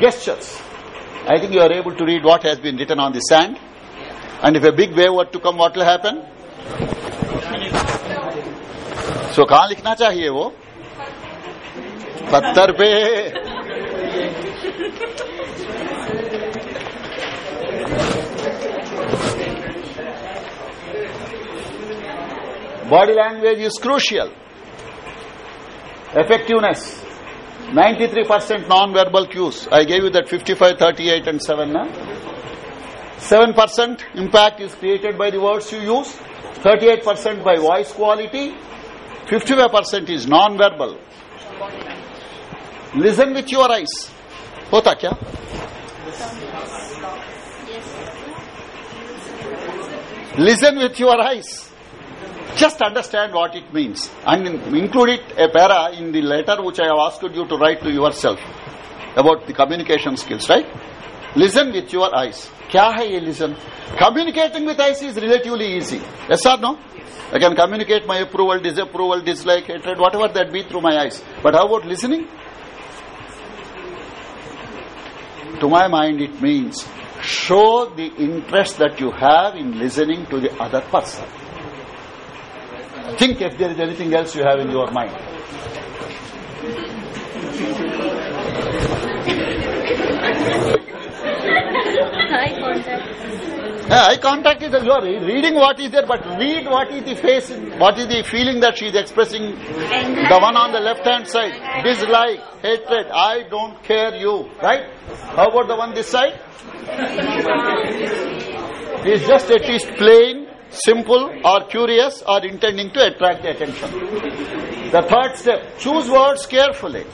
Gestures. I think you are able to read what has been written on the sand. And if a big wave were to come, what will happen? So कहा लिखना चाहिए वो पत्थर पे Body language is crucial. Effectiveness. 93% non-verbal cues. I gave you that 55, 38 and 7. Na? 7% impact is created by the words you use. 38% by voice quality. 55% is non-verbal. Listen with your eyes. होता क्या Listen with your eyes. Just understand what it means and include it a para in the letter which I have asked you to write to yourself about the communication skills, right? Listen with your eyes. Kya hai? Communicating with eyes is relatively easy. Yes or no? I can communicate my approval, disapproval, dislike, hatred, whatever that be through my eyes. But how about listening? To my mind, it means show the interest that you have in listening to the other person. Think if there is anything else you have in your mind. *laughs* Eye contact. Yeah, eye contact is you are reading what is there, but read what is the face, what is the feeling that she is expressing. The one on the left hand side, dislike, hatred, I don't care you, right? How about the one this side? He is just at least plain, simple or curious or intending to attract the attention. The third step, choose words carefully.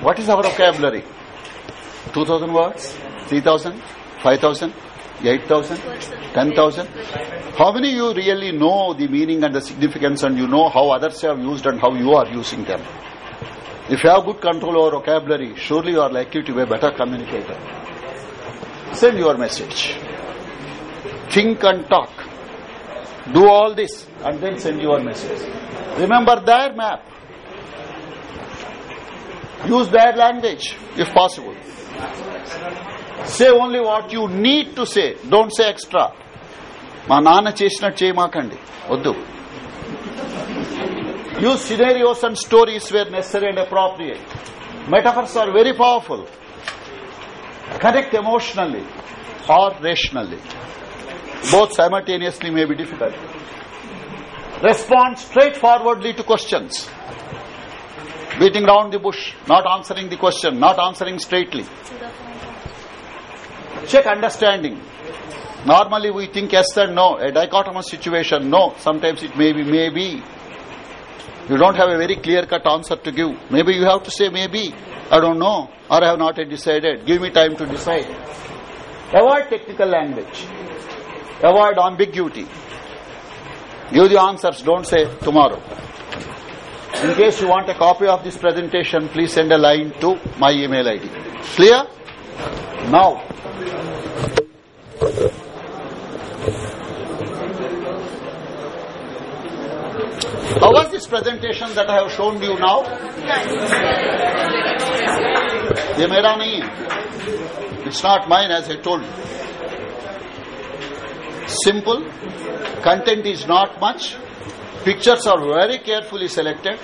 What is our vocabulary? 2000 words? 3000? 5000? 8000? 10,000? How many you really know the meaning and the significance and you know how others have used and how you are using them? If you have good control over vocabulary, surely you are likely to be a better communicator. Send your message. Think and talk. Do all this and then send your message. Remember their map. Use their language if possible. Say only what you need to say don't say extra మా నాన్న చేసినట్టు చేయమాకండి. వద్దు. You scenarios and stories where necessary and appropriate metaphors are very powerful connect emotionally or rationally both simultaneously may be difficult respond straight forwardly to questions Beating round the bush, not answering the question, not answering straightly. Check understanding. Normally we think yes and no, a dichotomous situation, no. Sometimes it may be, maybe. You don't have a very clear cut answer to give. Maybe you have to say maybe. I don't know. Or I have not yet decided. Give me time to decide. Avoid technical language. Avoid ambiguity. Give the answers. Don't say tomorrow. In case you want a copy of this presentation, please send a line to my email ID. Clear? Now, how was this presentation that I have shown you now? ये मेरा नहीं है It's not mine as I told you. Simple. Content is not much. Pictures are very carefully selected.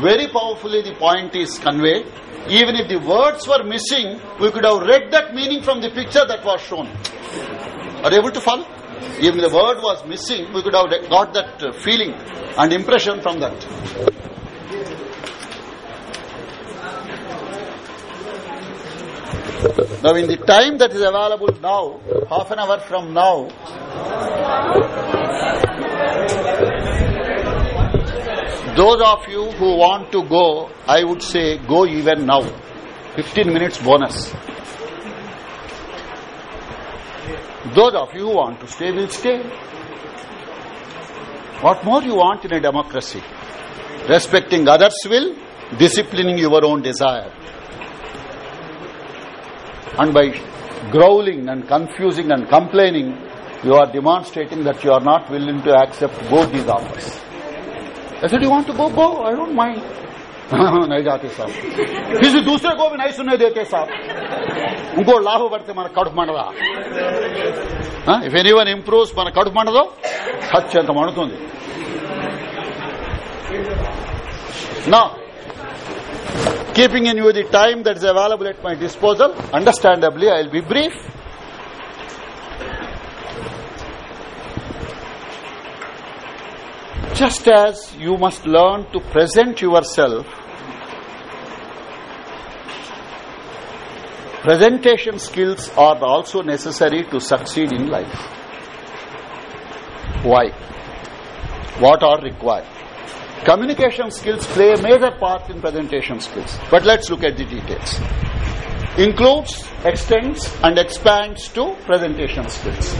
Very powerfully the point is conveyed. Even if the words were missing, we could have read that meaning from the picture that was shown. Are you able to follow? Even the word was missing, we could have got that uh, feeling and impression from that. Now, in the time that is available now, half an hour from now, those of you who want to go, I would say go even now. 15 minutes bonus. Those of you who want to stay will stay. What more you want in a democracy? Respecting others' will, disciplining your own desire. And by growling and confusing and complaining, you are demonstrating that you are not willing to accept both these offers. I said, you want to go? Go. I don't mind. नहीं जाते साहब किसी दूसरे को भी नहीं सुनने देते साहब ఇంకో లాభపడితే మన కడుపు మండదా ఇఫ్ ఎనీ వన్ ఇంప్రూవ్స్ మన కడుపు మండదో అత్యంత మండుతుంది నా keeping in view the time that is available at my disposal understandably i will be brief just as you must learn to present yourself presentation skills are also necessary to succeed in life. Why? What are required? Communication skills play a major part in presentation skills but let's look at the details. Includes extends and expands to presentation skills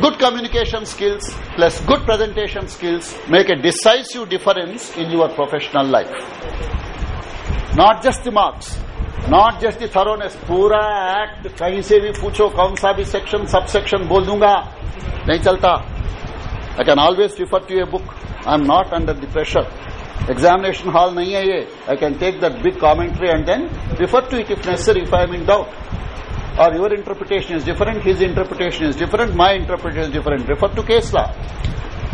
good communication skills plus good presentation skills make a decisive difference in your professional life. Not just the marks, not just the thoroughness. पूरा act कहीं से भी पूछो कौन सा भी section subsection बोल दूंगा नहीं चलता. I can always refer to a book. I am not under the pressure. Examination hall nahi hai ye. I can take that big commentary and then refer to it if necessary if I am in doubt. Or your interpretation is different, his interpretation is different, my interpretation is different. Refer to case law.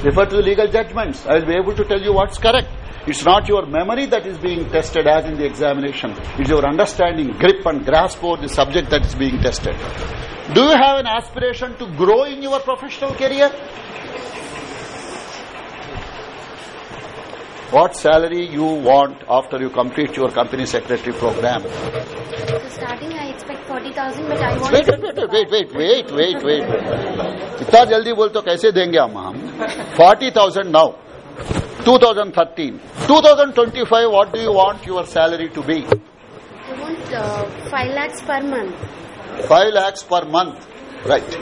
Refer to the legal judgments. I will be able to tell you what's correct. It's not your memory that is being tested as in the examination. It's your understanding, grip and grasp over the subject that is being tested. Do you have an aspiration to grow in your professional career? What salary you want after you complete your company secretary program? So starting I expect 40,000 but I want Wait, wait, wait, wait, wait, wait, wait, wait. इतना जल्दी बोल तो कैसे देंगे हम हम forty thousand now 2013 2025 what do you want your salary to be I want uh, 5 lakhs per month. 5 lakhs per month right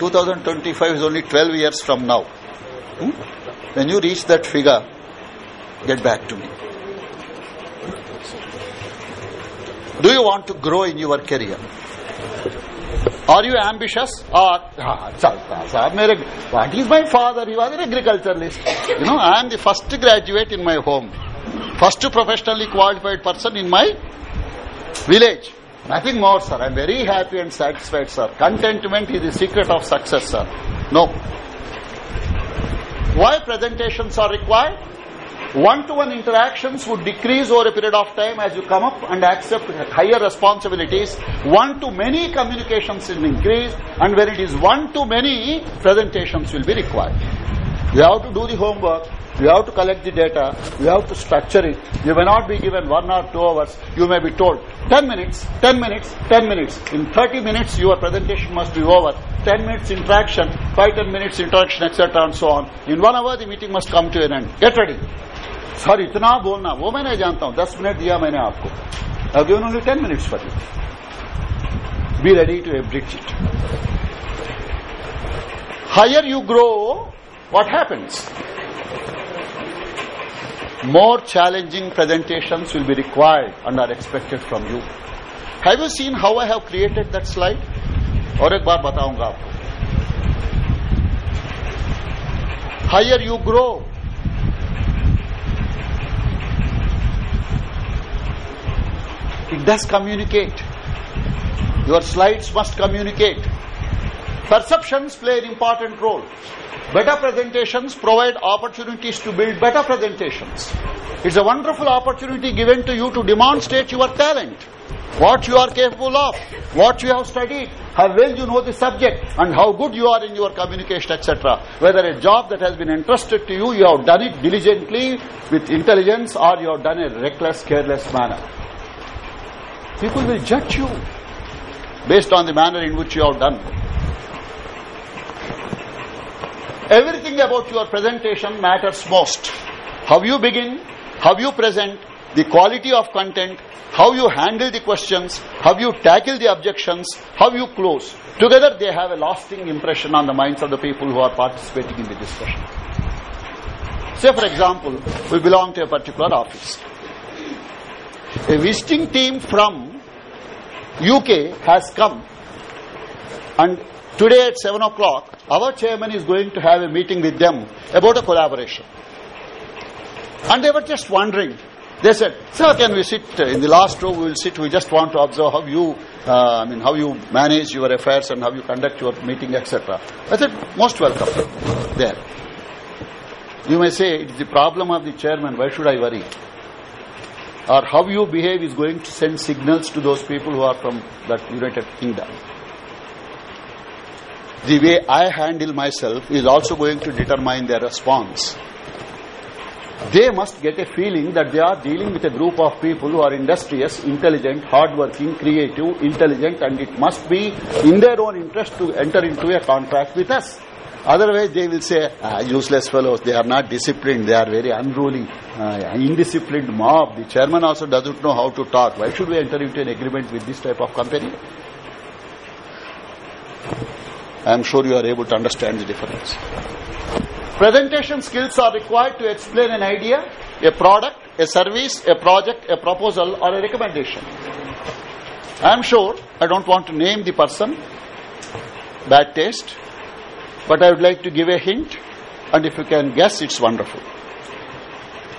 2025 is only 12 years from now hmm? when you reach that figure get back to me Do you want to grow in your career? Are you ambitious? Or ah, chalta sahab mere what is my father he was an agriculturalist you know i am the first graduate in my home. First professionally qualified person in my village. Nothing more sir. I am very happy and satisfied sir. Contentment is the secret of success sir. No. Why presentations are required one-to-one interactions would decrease over a period of time as you come up and accept higher responsibilities. One-to-many communications will increase and when it is one-to-many, presentations will be required. You have to do the homework, you have to collect the data, you have to structure it. You may not be given one or two hours, you may be told 10 minutes, 10 minutes, 10 minutes. In 30 minutes, your presentation must be over. 10 minutes interaction, 5 10 minutes interaction, etc. and so on. In one hour, the meeting must come to an end. Get ready. Sir, इतना बोलना, वो मैं नहीं जानता हूँ। दस minute दिया मैंने आपको। अगेन ओनली टेन मिनट्स पर लिया be ready to every it higher you grow what happens more challenging presentation will be required and are expected from you have you seen how I have created that slide और एक बार बताऊँगा आपको। Higher you grow it does communicate. Your slides must communicate. Perceptions play an important role. Better presentations provide opportunities to build better presentations. It's a wonderful opportunity given to you to demonstrate your talent what you are capable of what you have studied how well you know the subject and how good you are in your communication etc whether a job that has been entrusted to you you have done it diligently with intelligence or you have done a reckless careless manner people will judge you. Based on the manner in which you have done. Everything about your presentation matters most. How you begin how you present the quality of content how you handle the questions how you tackle the objections how you close. Together they have a lasting impression on the minds of the people who are participating in the discussion. Say for example we belong to a particular office a visiting team from UK has come. And today at 7 o'clock our chairman is going to have a meeting with them about a collaboration. And they were just wondering. They said sir can we sit in the last row? We will sit. We just want to observe how you uh, i mean how you manage your affairs and how you conduct your meeting etc i said most welcome. There. You may say it's the problem of the chairman. Why should i worry or how you behave is going to send signals to those people who are from that United Kingdom. The way I handle myself is also going to determine their response. They must get a feeling that they are dealing with a group of people who are industrious, intelligent, hardworking, creative, intelligent, and it must be in their own interest to enter into a contract with us. Otherwise, they will say, ah, useless fellows, they are not disciplined, they are very unruly, uh, indisciplined mob. The chairman also doesn't know how to talk. Why should we enter into an agreement with this type of company? I am sure you are able to understand the difference. Presentation skills are required to explain an idea, a product, a service, a project, a proposal, or a recommendation. I am sure, I don't want to name the person, bad taste, but I would like to give a hint, and if you can guess, it's wonderful.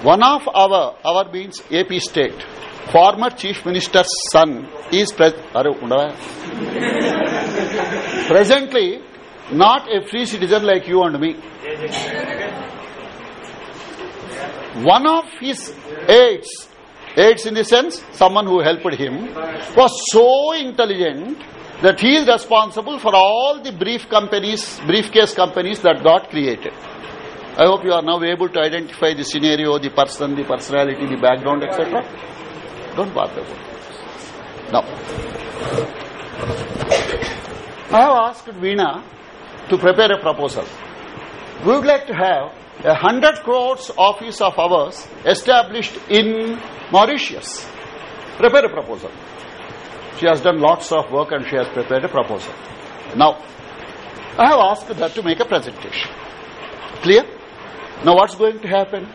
One of our, our means AP state, former chief minister's son is pre- presently not a free citizen like you and me. One of his aides, aides in the sense, someone who helped him, was so intelligent that he is responsible for all the brief companies, briefcase companies that got created. I hope you are now able to identify the scenario, the person, the personality, the background, etc. Don't bother about. Now, I have asked Veena to prepare a proposal. We would like to have a hundred crores office of ours established in Mauritius. Prepare a proposal. She has done lots of work and she has prepared a proposal. Now, I have asked her to make a presentation. Clear? Now what's going to happen?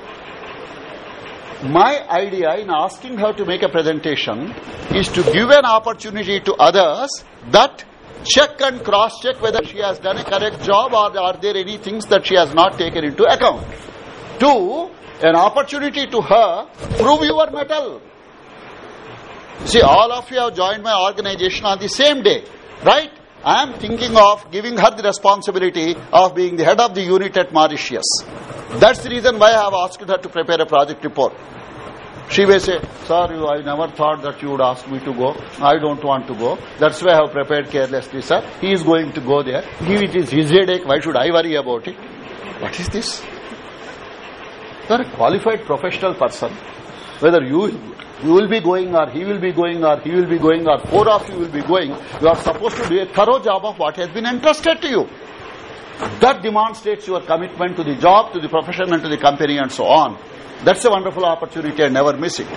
My idea in asking her to make a presentation is to give an opportunity to others that check and cross check whether she has done a correct job or are there any things that she has not taken into account. Two, an opportunity to her prove your mettle. See, all of you have joined my organization on the same day, right? I am thinking of giving her the responsibility of being the head of the unit at Mauritius. That's the reason why I have asked her to prepare a project report. She may say, Sir, I never thought that you would ask me to go. I don't want to go. That's why I have prepared carelessly, sir. He is going to go there. He, it is his headache. Why should I worry about it? What is this? You are a qualified professional person. Whether you you will be going or he will be going or he will be going or four of you will be going, you are supposed to do a thorough job of what has been entrusted to you. That demonstrates your commitment to the job, to the profession and to the company and so on. That's a wonderful opportunity and never miss it.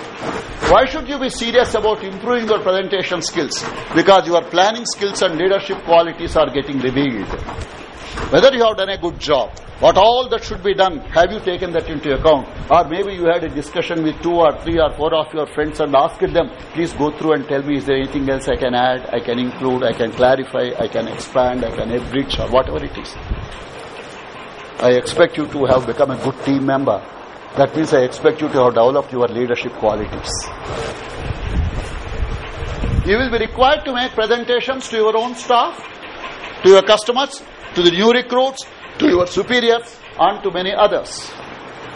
Why should you be serious about improving your presentation skills? Because your planning skills and leadership qualities are getting revealed. Whether you have done a good job, what all that should be done, have you taken that into account? Or maybe you had a discussion with two or three or four of your friends and asked them, please go through and tell me, is there anything else I can add, I can include, I can clarify, I can expand, I can enrich, or whatever it is. I expect you to have become a good team member. That means I expect you to have developed your leadership qualities. You will be required to make presentations to your own staff, to your customers, to the new recruits, to your superiors and to many others.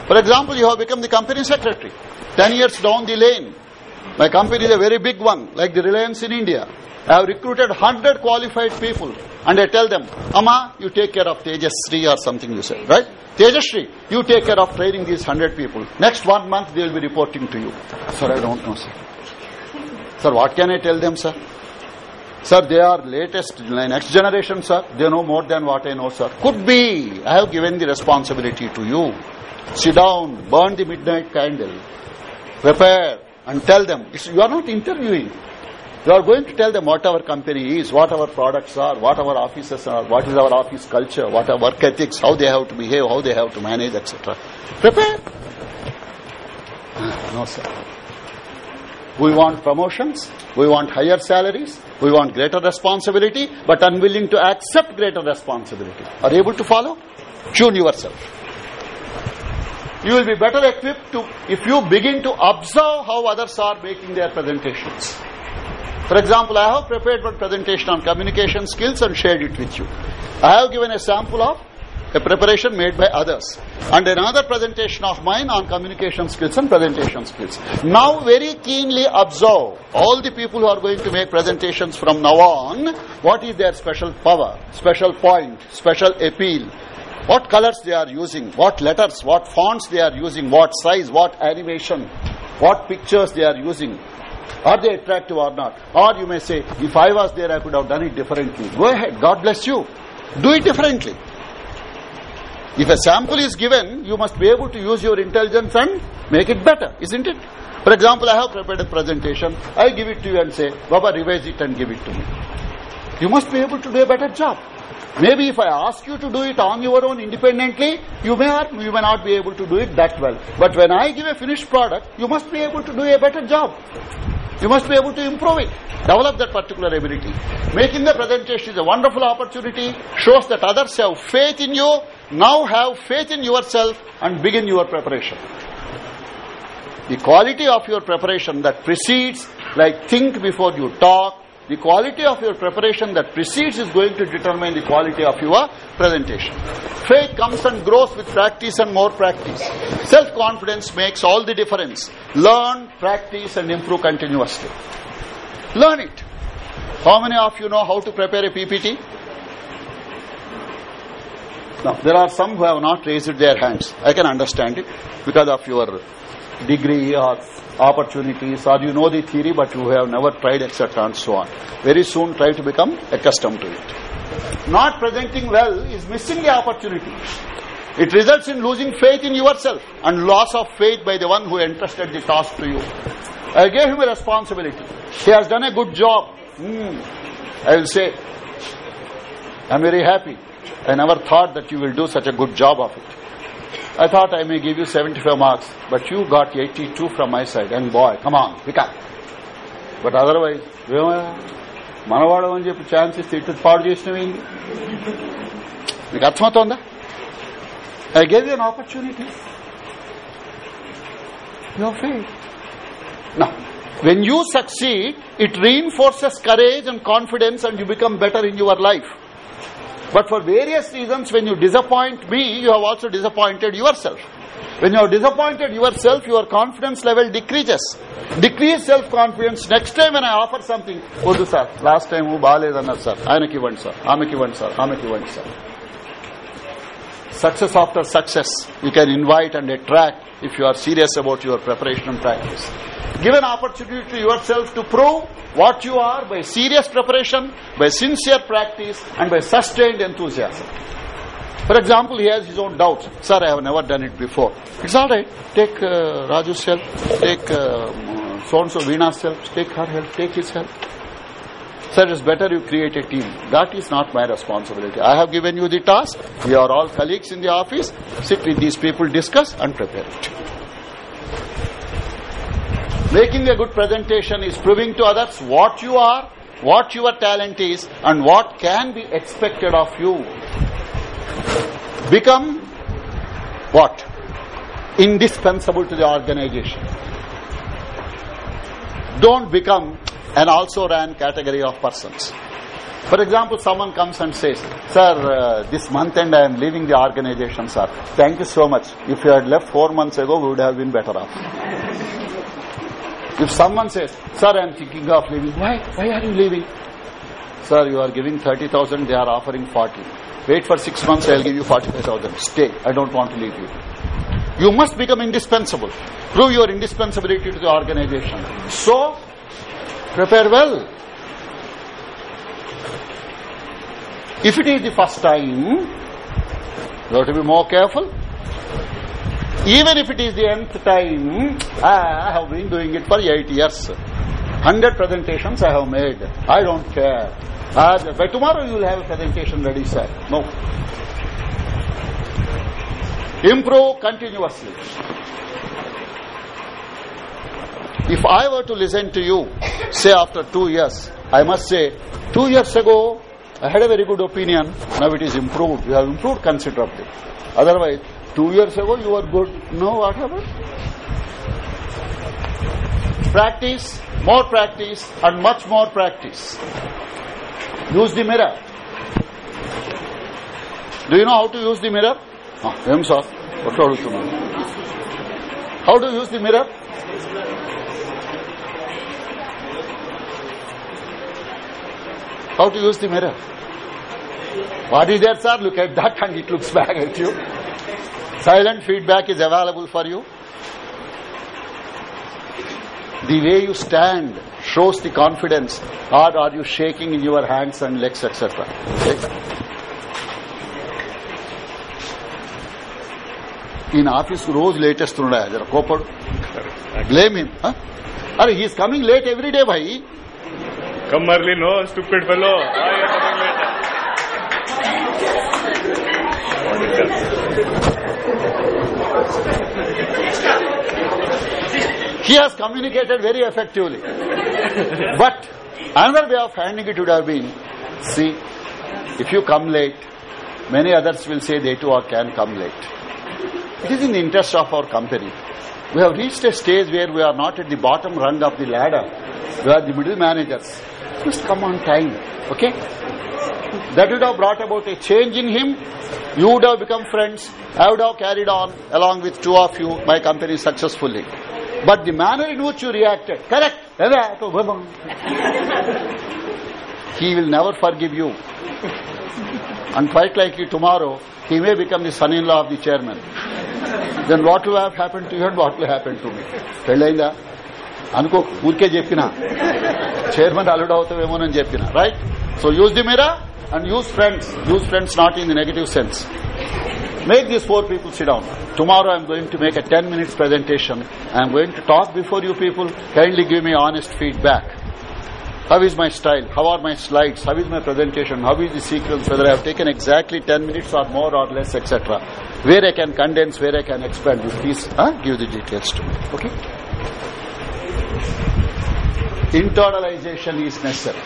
For example, you have become the company secretary. Ten years down the lane, my company is a very big one, like the Reliance in India. I have recruited 100 qualified people and I tell them, Amma, you take care of Tejasri or something you say, right? Tejasri, you take care of training these 100 people. Next one month they will be reporting to you. Sir, I don't know, sir. Sir, what can I tell them, sir? Sir, they are latest, next generation, sir. They know more than what I know, sir. Could be. I have given the responsibility to you. Sit down, burn the midnight candle, prepare, and tell them. you are not interviewing. You are going to tell them what our company is, what our products are, what our offices are, what is our office culture, what our work ethics, how they have to behave, how they have to manage, etc. Prepare. Ah, no, sir. We want promotions, we want higher salaries, we want greater responsibility, but unwilling to accept greater responsibility. Are you able to follow? Tune yourself. You will be better equipped to if you begin to observe how others are making their presentations. For example, I have prepared one presentation on communication skills and shared it with you. I have given a sample of a preparation made by others and another presentation of mine on communication skills and presentation skills. Now very keenly observe all the people who are going to make presentations from now on, what is their special power, special point, special appeal, what colors they are using, what letters, what fonts they are using, what size, what animation, what pictures they are using. Are they attractive or not? Or you may say, if I was there, I could have done it differently. Go ahead. God bless you. Do it differently. If a sample is given, you must be able to use your intelligence and make it better, isn't it? For example, I have prepared a presentation. I give it to you and say, Baba, revise it and give it to me. You must be able to do a better job. Maybe if I ask you to do it on your own independently, you may or you may not be able to do it that well. But when I give a finished product, you must be able to do a better job. You must be able to improve it, develop that particular ability. Making the presentation is a wonderful opportunity, shows that others have faith in you, now have faith in yourself and begin your preparation. The quality of your preparation that precedes, like think before you talk, the quality of your preparation that precedes is going to determine the quality of your presentation. Faith comes and grows with practice and more practice. Self-confidence makes all the difference. Learn, practice and improve continuously. Learn it. How many of you know how to prepare a PPT? Now, there are some who have not raised their hands. I can understand it because of your degree or opportunities or you know the theory but you have never tried etc and so on. Very soon try to become accustomed to it. Not presenting well is missing the opportunity. It results in losing faith in yourself and loss of faith by the one who entrusted the task to you. I gave him a responsibility. He has done a good job. Mm. i will say i'm very happy i never thought that you will do such a good job of it I thought I may give you 75 marks, but you got 82 from my side. And boy, come on, pick up. But otherwise, మనవాడు అని చెప్పి chance ఇస్తే ఇటు పాడు చేసినవేంది మీకు అర్థమవుతోందా I gave you an opportunity your faith Now, when you succeed, it reinforces courage and confidence and you become better in your life. But for various reasons, when you disappoint me, you have also disappointed yourself. When you have disappointed yourself, your confidence level decreases. Decrease self-confidence. Next time when I offer something, Odu sir, last time who బాగాలేదన్నారు sir ఆయనకి ఇవ్వండి sir ఆమెకి ఇవ్వండి sir ఆమెకి ఇవ్వండి sir success after success you can invite and attract if you are serious about your preparation and practice give an opportunity to yourself to prove what you are by serious preparation, by sincere practice, and by sustained enthusiasm. For example, he has his own doubts. Sir, I have never done it before. It's all right. Take uh, Raju's help. Take uh, so-and-so Veena's help. Take her help. Take his help. Sir, it's better you create a team. That is not my responsibility. I have given you the task. We are all colleagues in the office. Sit with these people, discuss and prepare it. Making a good presentation is proving to others what you are, what your talent is, and what can be expected of you. Become what? Indispensable to the organization. Don't become an also ran category of persons. For example, someone comes and says, Sir, uh, this month end I am leaving the organization, sir. Thank you so much. If you had left four months ago, we would have been better off. If someone says, Sir, I am thinking of leaving, why? Why are you leaving? Sir, you are giving 30,000, they are offering 40. Wait for six months, I will give you 45,000. Stay. I don't want to leave you. You must become indispensable. Prove your indispensability to the organization. So, prepare well. If it is the first time, you have to be more careful. Even if it is the nth time, I have been doing it for eight years. Hundred presentations I have made. I don't care. Uh, by tomorrow you will have a presentation ready, sir. No. Improve continuously. If I were to listen to you, say after two years, I must say, two years ago, I had a very good opinion. Now it is improved. You have improved considerably. Otherwise, two years ago you were good. No, what? Practice, more practice and much more practice. Use the mirror. Do you know how to use the mirror? Ah, sir. How to use the mirror? How to use the mirror? What is there sir? Look at that and it looks *laughs* back at you. Silent feedback is available for you. The way you stand shows the confidence or are you shaking in your hands and legs etc. In office rose latest jara kopad blame him huh? Are he is coming late every day bhai come early no stupid fellow why are coming he has communicated very effectively. but another way of handling it would have been, see, if you come late, many others will say they too can come late. It is in the interest of our company. We have reached a stage where we are not at the bottom rung of the ladder. We are the middle managers. Just come on time. Okay? That would have brought about a change in him. You would have become friends. I would have carried on along with two of you, my company successfully. But the manner in which you reacted, correct. he will never forgive you. And quite likely tomorrow, he may become the son-in-law of the chairman. Then what will have happened to you and what will happen to me? పెళ్ళైందా అనుకో ఊరికే చెప్పిన chairman అల్లుడు అవుతావేమోనని చెప్పిన right so use the Meera and use friends. Use friends not in the negative sense. Make these four people sit down. Tomorrow I'm going to make a 10 minutes presentation. I'm going to talk before you people. Kindly give me honest feedback. How is my style? How are my slides? How is my presentation? How is the sequence? Whether I have taken exactly 10 minutes or more or less, etc. Where I can condense, where I can expand. Please huh? give the details to me. Okay? Internalization is necessary.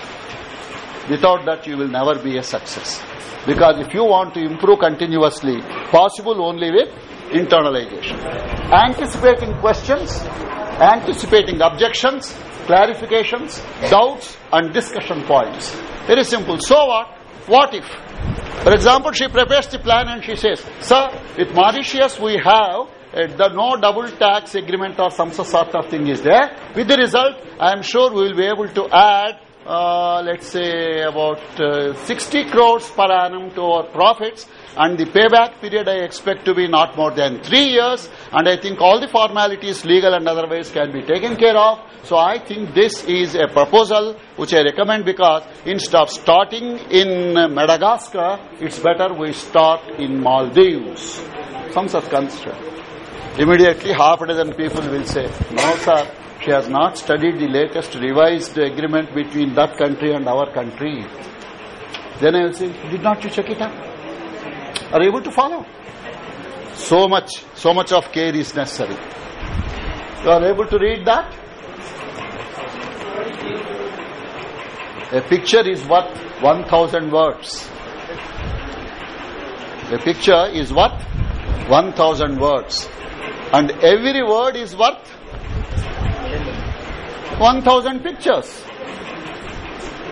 Without that, you will never be a success. Because if you want to improve continuously, possible only with internalization. Anticipating questions, anticipating objections, clarifications, doubts, and discussion points. Very simple. So what? What if? For example, she prepares the plan and she says, Sir, with Mauritius we have the no double tax agreement or some such sort of thing is there. With the result, I am sure we will be able to add uh, let's say about uh, 60 crores per annum to our profits and the payback period I expect to be not more than three years and I think all the formalities legal and otherwise can be taken care of. So I think this is a proposal which I recommend because instead of starting in Madagascar, it's better we start in Maldives. Some such constraint. Immediately half a dozen people will say, no sir, she has not studied the latest revised agreement between that country and our country. Then I will say, did not you check it out? Are you able to follow? So much, so much of care is necessary. You are able to read that? A picture is worth 1000 words. A picture is worth 1000 words. And every word is worth 1000 pictures.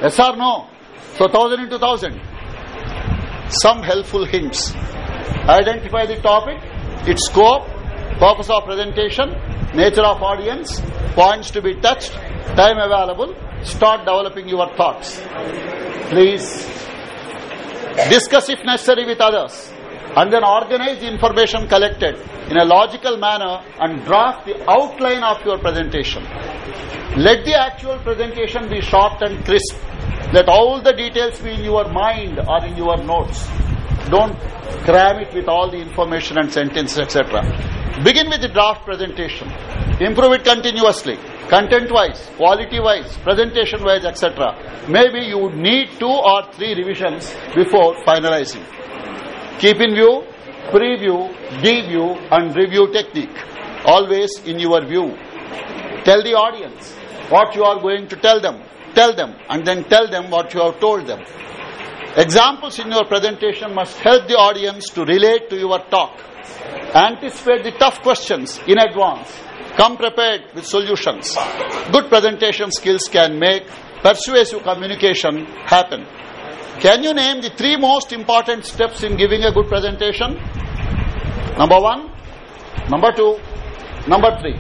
Yes or no? So 1000 into 1000. Some helpful hints. Identify the topic, its scope, purpose of presentation, nature of audience, points to be touched, time available. Start developing your thoughts. Please discuss if necessary with others and then organize the information collected in a logical manner and draft the outline of your presentation. Let the actual presentation be short and crisp. Let all the details be in your mind or in your notes. Don't cram it with all the information and sentences, etc. Begin with the draft presentation. Improve it continuously, content-wise, quality-wise, presentation-wise, etc. Maybe you would need two or three revisions before finalizing. Keep in view, preview, deview and review technique. Always in your view. Tell the audience what you are going to tell them. Tell them and then tell them what you have told them. Examples in your presentation must help the audience to relate to your talk. Anticipate the tough questions in advance. Come prepared with solutions. Good presentation skills can make persuasive communication happen. Can you name the three most important steps in giving a good presentation? Number one, number two, number three.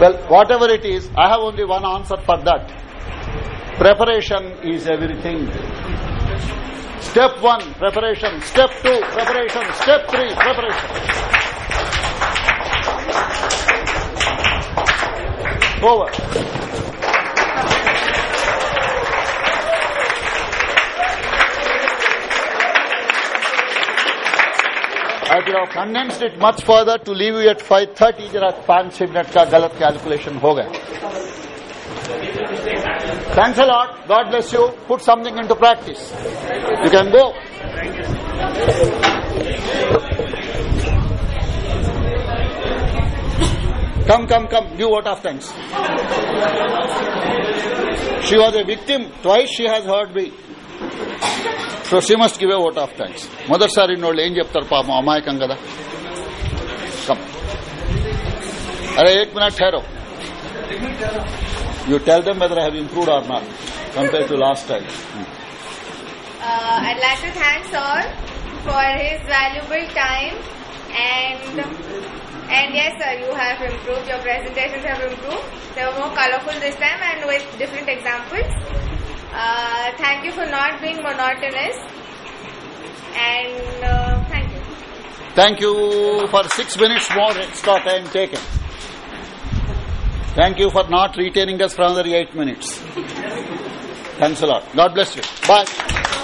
Well, whatever it is, I have only one answer for that. Preparation is everything. Step one, preparation. Step two, preparation. Step three, preparation. Over. I could have condensed it much further to leave you at 5.30 जरा पांच छह minute का गलत calculation हो गया thanks a lot. God bless you. Put something into practice. You can go. Come come come. Give what of thanks. She was a victim. Twice she has heard me. So she must give a vote of thanks. Mother sari nollu em cheptar paapam amayakam kada. Come. Are ek minute thero you tell them whether I have improved or not compared to last time. Uh, I'd like to thank Sir for his valuable time and and yes sir you have improved your presentations have improved they were more colorful this time and with different examples uh, thank you for not being monotonous and uh, thank you Thank you for six minutes more extra time taken. Thank you for not retaining us for another eight minutes. Thanks a lot. God bless you. Bye.